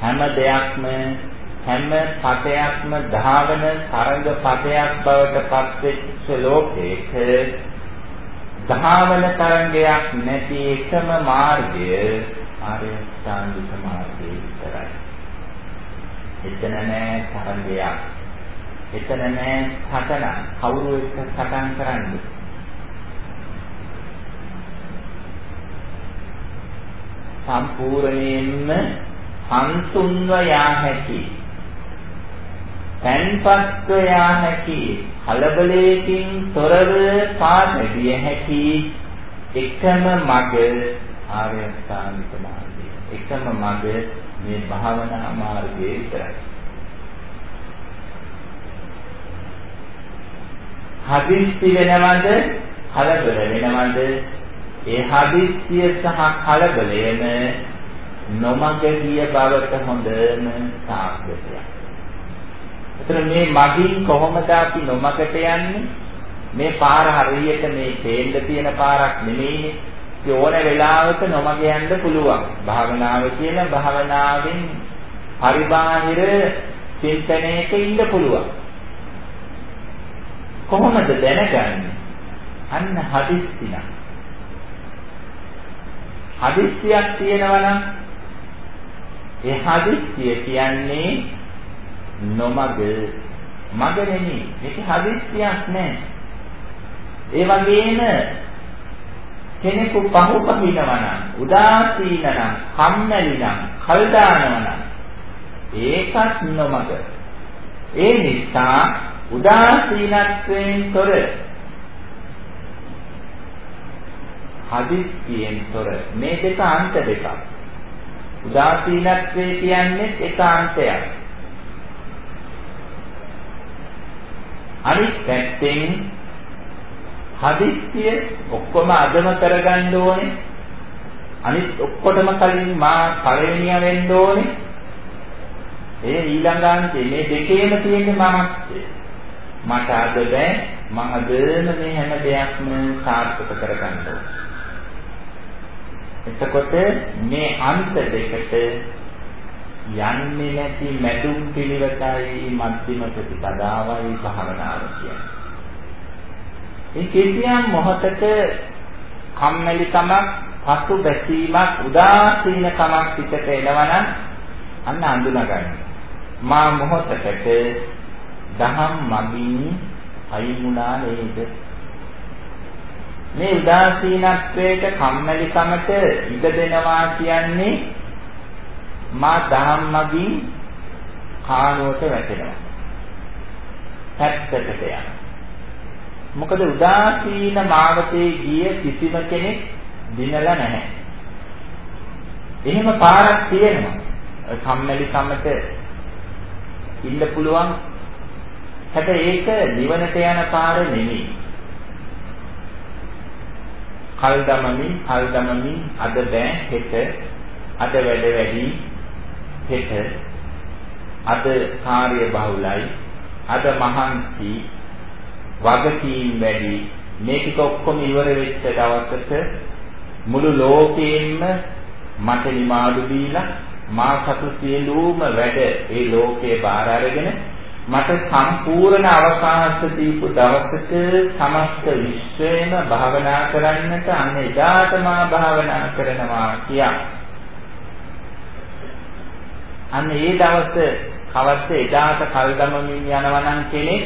හැම දෙයක්ම හැම පතයක්ම ධාවන තරඟ පතයක් බවට පත්වෙච්ච ලෝකයක ධාවන තරංගයක් නැති එකම මාර්ගය ආර්ය ශ්‍රාන්තික මාර්ගය විතරයි. එතන නෑ තරංගයක්. එතන නෑ සටන. කවුරු එක්ක සටන් කරන්නේ? සම්පූර්ණයෙන්ම සංසුන්ව යා හැකි. තන්පත්ව යා හැකි. කලබලයෙන් තොරව පාදවිය හැකි එකම මඟ ආර්ය අෂ්ටාංගික මාර්ගය. එකම මඟ මේ භාවනා මාර්ගයේ විතරයි. හදිස්සි වෙනවද කලබල වෙනවද ඒ හදිස්සිය සහ කලබලයම නොමග ගිය බවට හොඳම සාක්ෂියක්. එතන මේ මගින් කොහොමද අපි නොමගට යන්නේ? මේ පාර හරියට මේ තේන්න තියෙන පාරක් නෙමෙයිනේ. ඒ ඕන වෙලාවක නොමග යන්න පුළුවන්. භාවනාව කියන භාවනාවෙන් පරිබාහිර චින්තනයක ඉන්න පුළුවන්. කොහොමද දැනගන්නේ? අන්න හදිස්සියක්. හදිස්සියක් තියෙනවා නම් ඒ හදිස්සිය කියන්නේ නොමග මග නෙමෙයි. මේක හදිස්සියක් නෑ. ඒ වගේම කෙනෙකු පහු පහිනවා නම්, උදාසීන නම්, කම්මැලි නම්, කල් දානවා නම් ඒකත් නොමග. ඒ නිසා උදාසීනත්වයෙන් තොර හදිස්සියෙන් තොර මේ දෙක අන්ත දෙකක්. උදාසීනත්වයේ කියන්නේ එක අන්තයක්. අනිත් පැත්තෙන් හදිස්සිය ඔක්කොම අදම කරගන්න ඕනේ. අනිත් ඔක්කොටම කලින් මා පළවෙනියා වෙන්න ඕනේ. ඒ ඊළඟාන්තේ මේ දෙකේම තියෙන මමත්වය. මට අද බෑ මම අදම මේ හැම දෙයක්ම සාර්ථක කරගන්න ඕනේ. එතකොට මේ අන්ත දෙකට යන්නේ නැති මැදුම් පිළිවෙතයි මධ්‍යම ප්‍රතිපදාවයි භාවනාව කියන්නේ. ඒ කිසියම් මොහතක කම්මැලිකමක්, පසු බැසීමක්, උදාසීනකමක් පිටට එනවනම් අන්න අඳුනගන්න. මා මොහතකට දහම් මගින් අයිමුණා නේද? මේ උදාසීනත්වයට කම්මැලිකමට ඉඩ දෙනවා කියන්නේ මා දහම් මගින් කානුවට වැටෙනවා. පැත්තකට යනවා. මොකද උදාසීන මාවතේ ගිය කිසිම කෙනෙක් දිනලා නැහැ. එහෙම පාරක් තියෙනවා. කම්මැලිකමට ඉන්න පුළුවන්. හැබැයි ඒක නිවනට යන පාර නෙමෙයි. කල් දමමින් කල් දමමින් අද බෑ හෙට අද වැඩ වැඩි හෙට අද කාර්ය බහුලයි අද මහන්සි වගකීම් වැඩි මේක ඔක්කොම ඉවර වෙච්ච දවසට මුළු ලෝකයෙන්ම මට නිමාඩු දීලා මා සතු සියලුම වැඩ ඒ ලෝකේ බාර අරගෙන මට සම්පූර්ණ අවකාශ දීපු දවසක සමස්ත විශ්වයම භාවනා කරන්නට අන්න එදාට මා භාවනා කරනවා කියා. අන්න ඒ දවස කවස්ස එදාට කල් ගමමින් යනවා නම් කෙනෙක්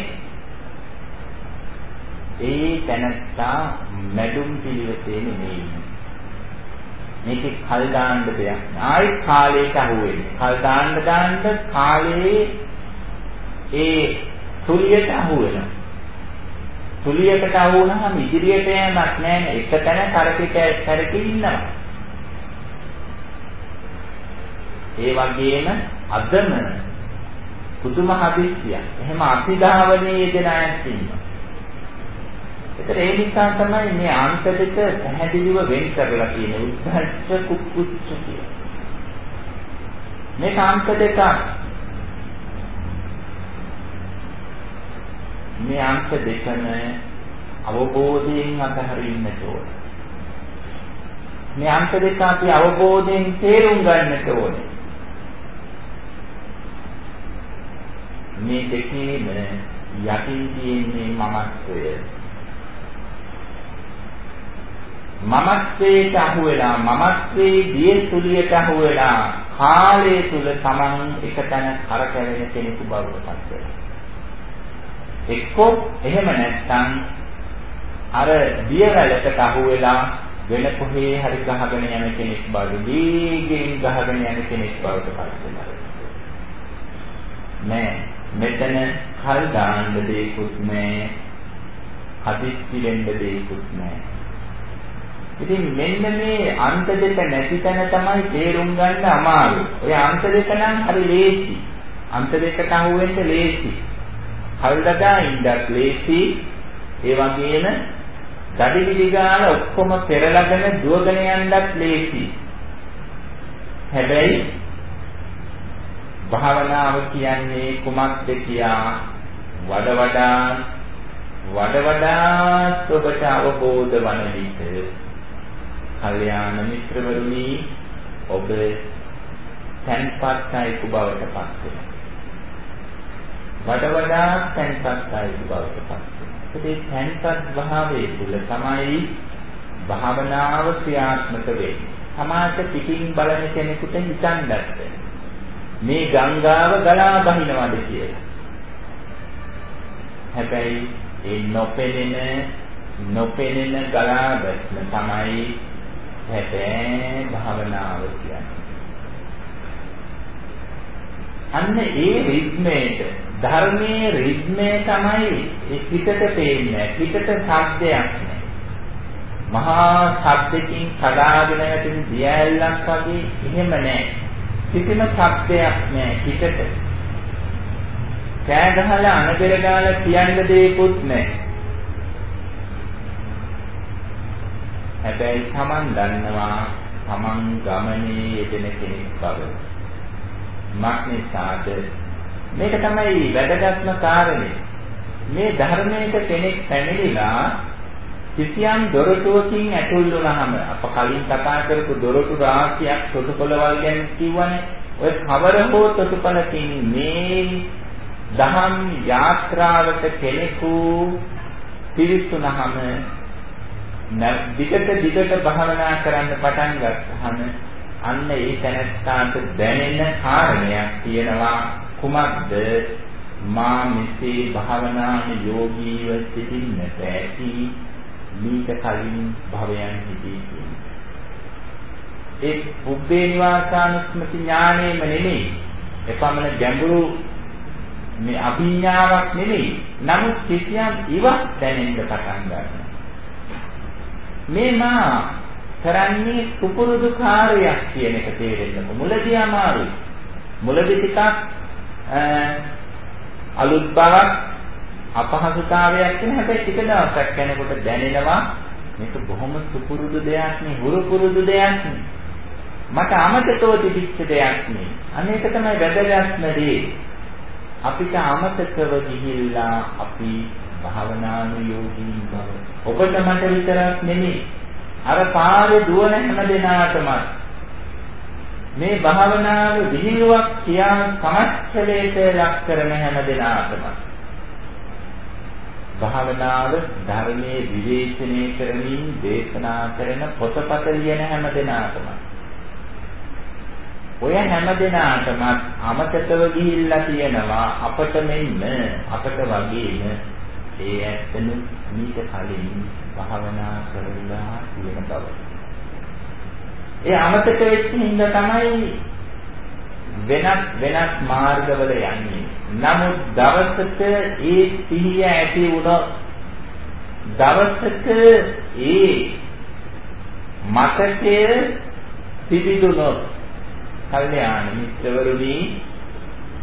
ඒ තැනත්තා මැඩුම් පිළිවෙතේ නෙමෙයි. මේක කල් දාන්න දෙයක්. ආයෙත් කාලයට අහුවෙන්නේ. කල් දාන්න දාන්න කාලේ ඒ තුලියට අහු වෙනවා. තුලියකට අහු වුණාම ඉදිරියට යන්නක් නැහැ එක තැන කරකිට කරකි ඉන්නවා. ඒ වගේම අදම පුදුම හදිස්සියක්. එහෙම අතිධාවනයේ යෙදෙන අයත් ඉන්නවා. ඒතර ඒ නිසා තමයි මේ අන්ත දෙක පැහැදිලිව වෙන් කරලා තියෙන්නේ. උද්දච්ච කුක්කුච්ච කියලා. මේක අන්ත දෙකක්. මේ අංක දෙකම අවබෝධයෙන් අතහරින්නට ඕන. මේ අංක දෙක අපි අවබෝධයෙන් තේරුම් ගන්නට ඕන. මේ දෙකේම යටින් තියෙන්නේ මමත්වය. මමත්වයට අහු වෙලා මමත්වයේ දිය තුලියට අහු වෙලා කාලය තුල Taman එකතැන කරකැවෙන කෙනෙකු බවට පත් වෙනවා. එක්කෝ එහෙම නැත්නම් අර දියවැලකට අහුවෙලා වෙන කොහේ හරි ගහගෙන යන කෙනෙක් බවට දීගෙන් ගහගෙන යන කෙනෙක් බවට පත් වෙනවා. නෑ මෙතන කල් දාන්න දෙයක්වත් නෑ. හදිස්සි වෙන්න දෙයක්වත් නෑ. ඉතින් මෙන්න මේ අන්ත දෙක නැති තැන තමයි තේරුම් ගන්න අමාරු. ඔය අන්ත දෙක නම් හරි ලේසි. අන්ත දෙකට අහු වෙන්න ලේසි. කල්දගා ඉන්නත් ලේසි. ඒ වගේම දඩිවිලි ගාන ඔක්කොම පෙරලගෙන දුවගෙන යන්නත් ලේසි. හැබැයි භාවනාව කියන්නේ කුමක්ද කියා වඩ වඩා වඩ වඩා ඔබට අවබෝධ වන විට කල්යාණ මිත්‍රවරුනි ඔබ තන්පත් අයෙකු බවට පත් වෙනවා. වඩ වඩා තන්පත් අයෙකු බවට පත් වෙනවා. ඒ තන්පත් භාවයේ තුල තමයි භාවනාව ක්‍රියාත්මක වෙන්නේ. සමාජ පිටින් බලන කෙනෙකුට හිතන්නත් මේ ගංගාව ගලා බහිනවද කියලා. හැබැයි ඒ නොපෙනෙන නොපෙනෙන ගලා බැස්ම තමයි හැබැයි භාවනාව කියන්නේ. අන්න ඒ රිද්මේට ධර්මයේ රිද්මේ තමයි ඒ පිටට පේන්නේ පිටට ශබ්දයක් නෑ. මහා ශබ්දකින් කඩාගෙන යටින් දියැලක් වගේ එහෙම නෑ. කිසිම ශබ්දයක් නෑ පිටට. කෑ ගහලා අනබෙර ගාලා කියන්න දෙයක්වත් නැහැ. හැබැයි Taman දන්නවා Taman ගමනේ යෙදෙන කෙනෙක් බව. මක්නිසාද මේක තමයි වැදගත්ම කාරණේ. මේ ධර්මයට කෙනෙක් පැමිණිලා කිසියම් දොරටුවකින් ඇතුල් වුණාම අප කලින් කතා කරපු දොරටු රාශියක් තොටුපළවල් ගැන කිව්වනේ. ඔය කවර හෝ තොටුපළකින් මේ දහම් යාත්‍රාවට කෙනෙකු පිවිසුනහම දිගට දිගට භාවනා කරන්න පටන් ගත්තහම අන්න ඒ තැනත්තාට දැනෙන කාරණයක් තියෙනවා. කුමක්ද? මා මෙසේ භාවනාන යෝගීව සිටින්නට ඇති මීට කලින් භවයන් සිටී ඒ පුබ්බේ නිවාසානුස්මති ඥානෙම නෙමෙයි. එපමණ ගැඹුරු මේ අභිඥාවක් නෙමෙයි. නමුත් කිසියම් ඉවක් දැනෙන්න පටන් ගන්නවා. මේ මා කරන්නේ සුපුරුදු කාර්යයක් කියන එක තේරෙන්න මුලදී අමාරුයි. මුලදී ටිකක් අලුත් බවක් අපහසුතාවයක් වෙන හැබැයි ටික දවසක් යනකොට දැනෙනවා මේක බොහොම සුපුරුදු දෙයක් නේ හුරු පුරුදු දෙයක් නේ. මට අමතකව තිබිච්ච දෙයක් නේ. අනේක තමයි වැදගත්ම දේ. අපිට අමතකව ගිහිල්ලා අපි භාවනානුයෝගී බව. ඔබට මට විතරක් නෙමෙයි. අර පාරේ දුවන හැම දෙනාටම මේ භාවනාව විහිළුවක් කියා සමස්තලයට ලක් කරන හැම දෙනාටම භාවනාව ධර්මයේ විවේචනය කරමින් දේශනා කරන පොතපත ලියන හැම දෙනාටම ඔය හැම දෙනාටම අමතකව ගිහිල්ලා තියෙනවා අපට මෙන්න අපට වගේම ඒ ඇත්තන මීට කලින් භාවනා කරලා තියෙන බව. ඒ අමතක වෙච්ච හින්දා තමයි වෙනත් වෙනත් මාර්ගවල යන්නේ. නමුත් දවසක ඒ සිහිය ඇති වුණොත් දවසක ඒ මතකය පිබිදුනොත් කල්යාණ මිත්‍රවරුනි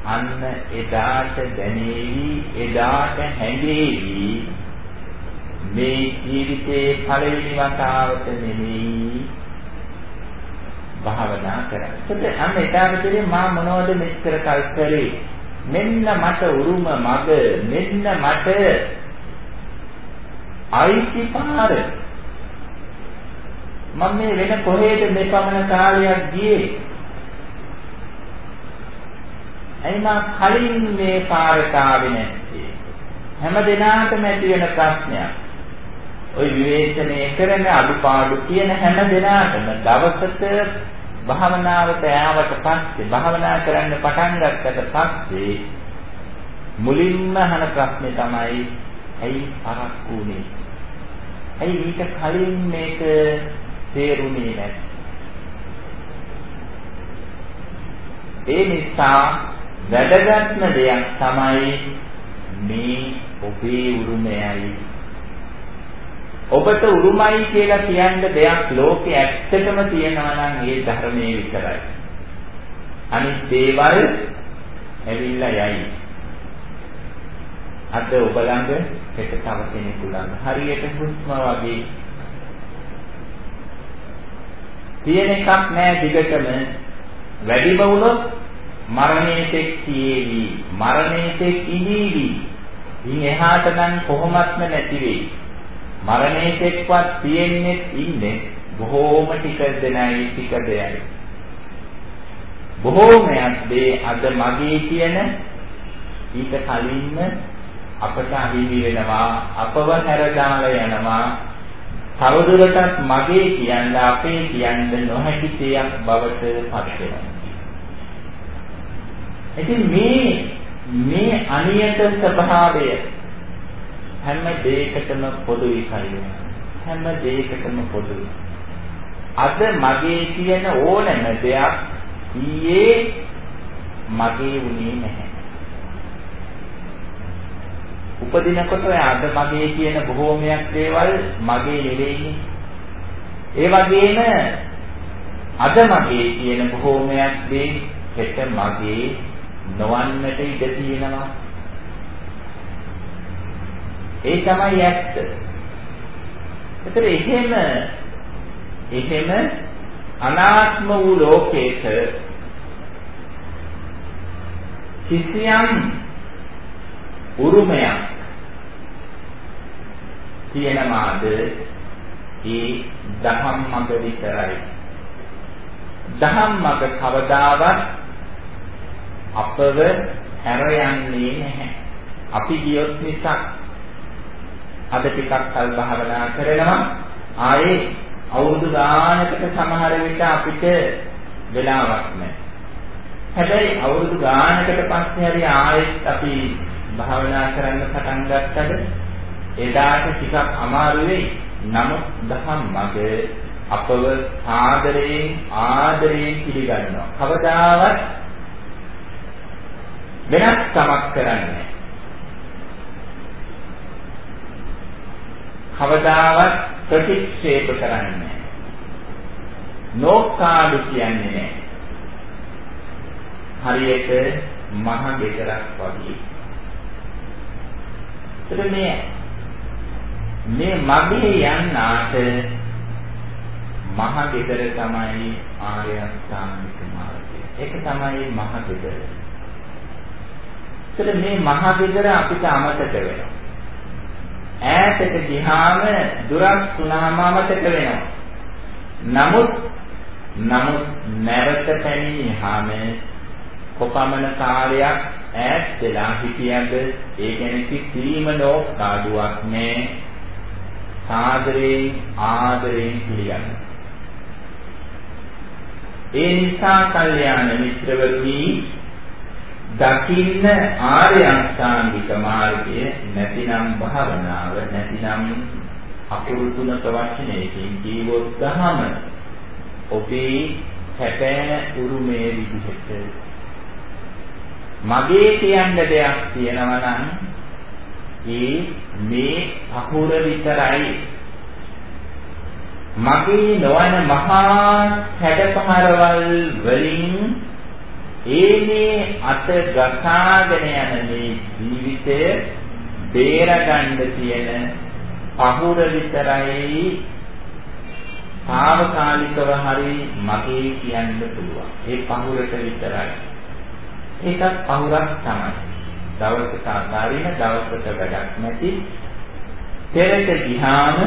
අන්න එදාට දැනේවි එදාට හැඟේවි මේ ජීවිතේ පළවෙනි වතාවට නෙමෙයි භාවනා කරන්නේ. අන්න එදාටදී මා මොනවද මෙච්චර කල් කරේ? මෙන්න මට උරුම මග මෙන්න මට අයිති පාර මම මේ වෙන කොහෙද මේ පමණ කාලයක් ගියේ ඇයි මා කලින් මේ පාරට ආවේ නැත්තේ? හැම දිනාටම ඇති වෙන ප්‍රශ්නයක්. ওই විවේචනය කරන අඩුපාඩු කියන හැම දිනාටම දවසට භාවනාවට යාවට පස්සේ භාවනා කරන්න පටන් ගත්තට පස්සේ මුලින්ම අහන ප්‍රශ්නේ තමයි ඇයි පරක්කු උනේ? ඇයි ඊට කලින් මේක තේරුනේ නැත්තේ? ඒ නිසා වැදගත්ම දෙයක් තමයි මේ ඔබේ උරුමයයි ඔබට උරුමයි කියලා කියන්න දෙයක් ලෝකේ ඇත්තටම තියෙනවා නම් ඒ ධර්මයේ විතරයි. අනිත් දේවල් ඇවිල්ලා යයි. අද ඔබ ළඟ හෙට තව කෙනෙකු ළඟ හරියට හුස්ම වගේ තියෙන එකක් නෑ දිගටම වැඩි වුණොත් මරණයටෙක් තියේවි මරණයටෙක් ඉදීවි ඉන් එහාට නම් කොහොමත්ම නැති වෙයි. මරණයටෙක්වත් තියෙන්නේ ඉන්නේ බොහෝම ටික දෙනයි ටික දෙයයි. බොහෝමයක් දේ අද මගේ කියන ඊට කලින්ම අපට අහිමි වෙනවා අපව හැරදාලා යනවා. තවදුරටත් මගේ කියන්න අපේ කියන්න නොහැකි දෙයක් බවට පත් වෙනවා. ඉතින් මේ මේ අනියත ස්වභාවය හැම දෙයකටම පොදුයි කලින් හැම දෙයකටම පොදුයි අද මගේ කියන ඕනෑම දෙයක් ඊයේ මගේ වුණේ නැහැ. උපදිනකොට ඔය අද මගේ කියන බොහෝමයක් දේවල් මගේ නෙවෙයිනේ. ඒ වගේම අද මගේ කියන බොහෝමයක් දේ හෙට මගේ නොවන්නට ඉඩ තියෙනවා. ඒ තමයි ඇත්ත. ඒතර එහෙම එහෙම අනාත්ම වූ ලෝකයක කිසියම් උරුමයක් තියෙනවාද ඒ දහම් මඟ විතරයි දහම් මඟ කවදාවත් අපව හැර යන්නේ නැහැ අපි ගියොත් මිසක් අද ටිකක් කල් භාවනා කරනවා ආයේ අවුරුදු ගානකට සමහර විට අපිට වෙලාවක් නැහැ හැබැයි අවුරුදු ගානකට පස්සේ හරි ආයෙත් අපි භාවනා කරන්න පටන් ගත්තද එදාට ටිකක් අමාරු වෙයි. නමුත් දහම් මග අපව ආදරයෙන් ආදරයෙන් පිළිගන්නවා. කවදාවත් වෙනස් කමක් කරන්නේ කවදාවත් ප්‍රතික්ෂේප කරන්නේ නෝකාඩු කියන්නේ හරියට මහ ගෙදරක් වගේ එතකොට මේ මේ මගේ යන්නාට මහ ගෙදර තමයි ආර්ය අෂ්ටාංගික මාර්ගය. ඒක තමයි මහ ගෙදර. එතකොට මේ මහ ගෙදර අපිට අමතක වෙනවා. ඈතට ගියාම දුරක් තුනම අමතක වෙනවා. නමුත් නමුත් නැවත පැමිණියාම කොපමණ කාලයක් ඈත් වෙලා හිටියද ඒ ගැන කිසිම ලෝකාඩුවක් නැහැ. සාදරයෙන් ආදරයෙන් පිළිගන්න. ඒ නිසා කල්යාණ මිත්‍රවරුනි දකින්න ආර්ය අෂ්ටාංගික මාර්ගය නැතිනම් භාවනාව නැතිනම් අකුරු තුනක වචනයකින් ජීවොත් දහම ඔබේ හැපෑන උරුමේ විදිහට. මගේ කියන්න දෙයක් තියෙනවා නම් ඒ මේ අහුර විතරයි. මගේ නොවන මහා හැඩපහරවල් වලින් ඒනේ අත ගසාගෙන යන මේ ජීවිතය බේරගන්න තියෙන පහුර විතරයි తాවකාලිකව හරි මගේ කියන්න පුළුවන්. ඒ පහුරට විතරයි. ඒකත් පහුරක් තමයි. දවසක අතාරින දවසක වැඩක් නැති පෙරට ගිහාම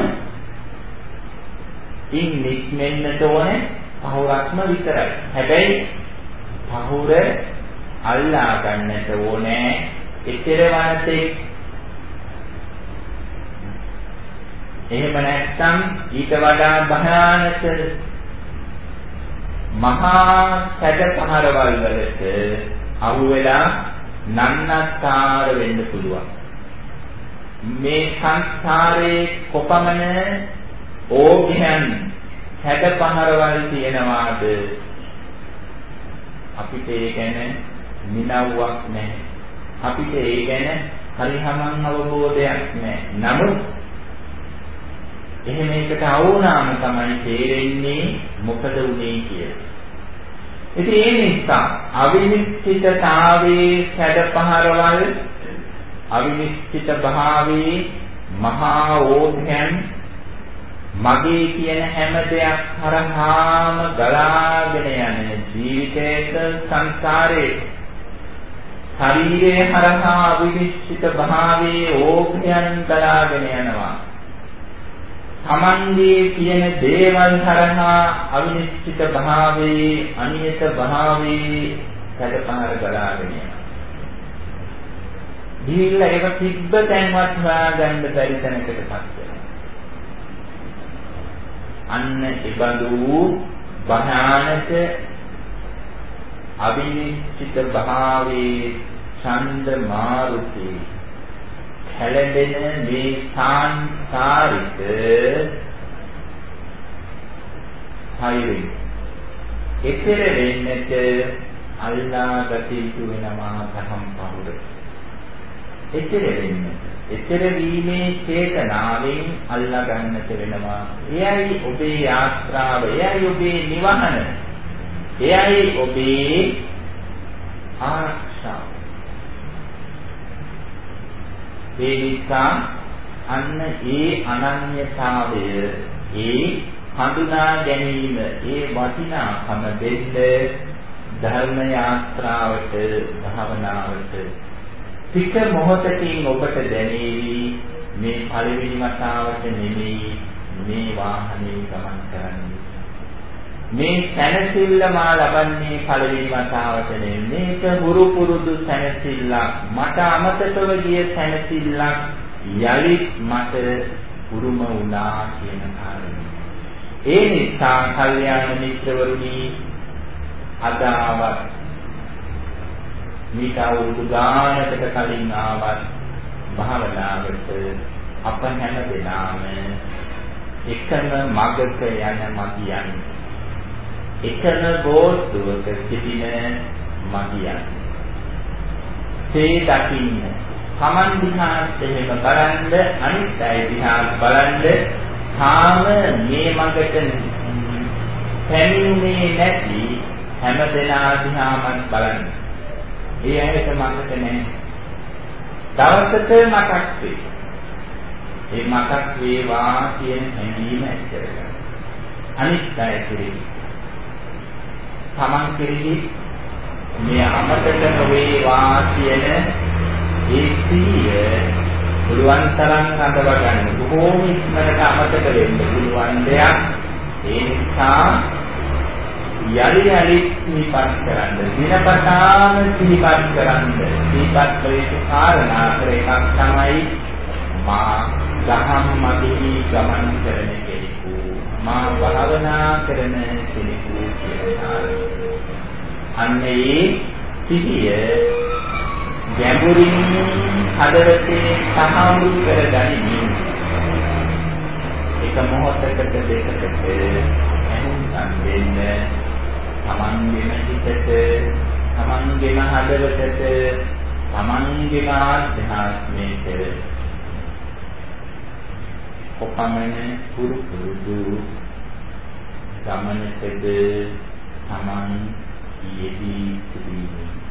ඉන් නික්මෙන්නට ඕනේ පහුරක්ම විතරයි. හැබැයි පහුර අල්ලා ගන්නට ඕනේ එතර වනතේ එහෙම නැත්නම් ඊට වඩා භයානක මහා සැඩ පහරවල් වලට අහු වෙලා නන්නත්තර වෙන්න පුළුවන්. මේ සංස්කාරයේ කොපමණ ඕඝයන් හැඩපහරවල් තියෙනවාද අපිට ඒ ගැන නිනව්වක් නැහැ. අපිට ඒ ගැන හරිහමං අවබෝධයක් නැහැ. නමුත් එහෙම එකට අවුනාම තමයි තේරෙන්නේ මොකද උනේ කියලා. ඉතින් ඒ නිසා අවිනිශ්චිතතාවයේ සැඩපහරවල් අවිනිශ්චිත භාවයේ මහා ඕධයන් මගේ කියන හැම දෙයක් හරහාම ගලාගෙන යන ජීවිතයක සංසාරේ ශරීරයේ හරහා අවිනිශ්චිත භාවයේ ඕභයන් ගලාගෙන යනවා තමන්ගේ කියන දේවල් හරහා අවිනිශ්චිත භාවයේ අනියත භාවයේ සැඩපහර ගලාගෙන යනවා ගිහිල්ලා ඒක තිබ්බ තැන්වත් හොයාගන්න බැරි තැනකටපත් වෙනවා. අන්න ඒබඳු භයානක අවිනිශ්චිත භාවයේ ඡන්ද මාරුති හැලෙන මේ සංසාරික හයිරේ එතර වෙන්නට අල්ලා ගතියුතු වෙනවා තහම් පහුරේ එතර වෙන්න. එතර වීමේ චේතනාවෙන් අල්ලා ගන්නට වෙනවා. එයයි ඔබේ යාත්‍රාව, එයයි ඔබේ නිවහන. එයයි ඔබේ ආරක්ෂාව. ඒ නිසා අන්න ඒ අනන්‍යතාවය, ඒ හඳුනා ගැනීම, ඒ වටිනාකම දෙන්න ධර්ම යාත්‍රාවට, භාවනාවට ටික මොහොතකින් ඔබට දැනේවි මේ පළවෙනි වතාවට නෙමෙයි මේ වාහනේ ගමන් කරන්නේ. මේ සැනසෙල්ල මා ලබන්නේ පළවෙනි වතාවට නෙමෙයි. මේක හුරු පුරුදු සැනසෙල්ලක්. මට අමතකව ගිය සැනසෙල්ලක් යලිත් මට උරුම වුණා කියන කාරණය. ඒ නිසා කල්යාණ මිත්‍රවරුනි අදාවත් මේක අවුරුදු ගානකට කලින් ආවත් භාවනාවට අප හැම දෙනාම එකම මගක යන මගියන්. එකම බෝධුවක සිටින මගියන්. තේ දකින්න Taman දිහාත් එහෙම බලන්න අනිත් අය දිහා බලන්න තාම මේ මගට පැමිණෙන්නේ නැති හැම දෙනා දිහාම බලන්න. ඒ ඇයට මතක නැහැ. දවසක මතක් වේ. ඒ මතක් වේවා කියන හැඟීම ඇති කරගන්න. අනිත් අය කෙරෙහි. Taman කෙරෙහි මේ අමතක නොවේවා කියන ඒ සිහිය පුළුවන් තරම් රඳව ගන්න. බොහෝම ඉක්මනට අමතක වෙන්න පුළුවන් දෙයක්. ඒ නිසා යලි යලි සිහිපත් කරන්න. දිනපතාම සිහිපත් කරන්න. සිහිපත් කළ යුතු කාරණා කර එකක් තමයි මා දහම් මගෙහි ගමන් කරන කෙනෙකු. මා භාවනා කරන කෙනෙකු කියලා. අන්නේ සිහිය ගැඹුරින් හදවතේ සහවුරු කර ගනිමින් එක මොහොතකට දෙකකට ඇහුම්කන් දෙන්න තමන්ගේම හිතට තමන්ගේම හදවතට තමන්ගේම ආධ්‍යාත්මයට කොපමණ පුරු පුරුදු ගමනකද තමන් යෙදී සිටින්නේ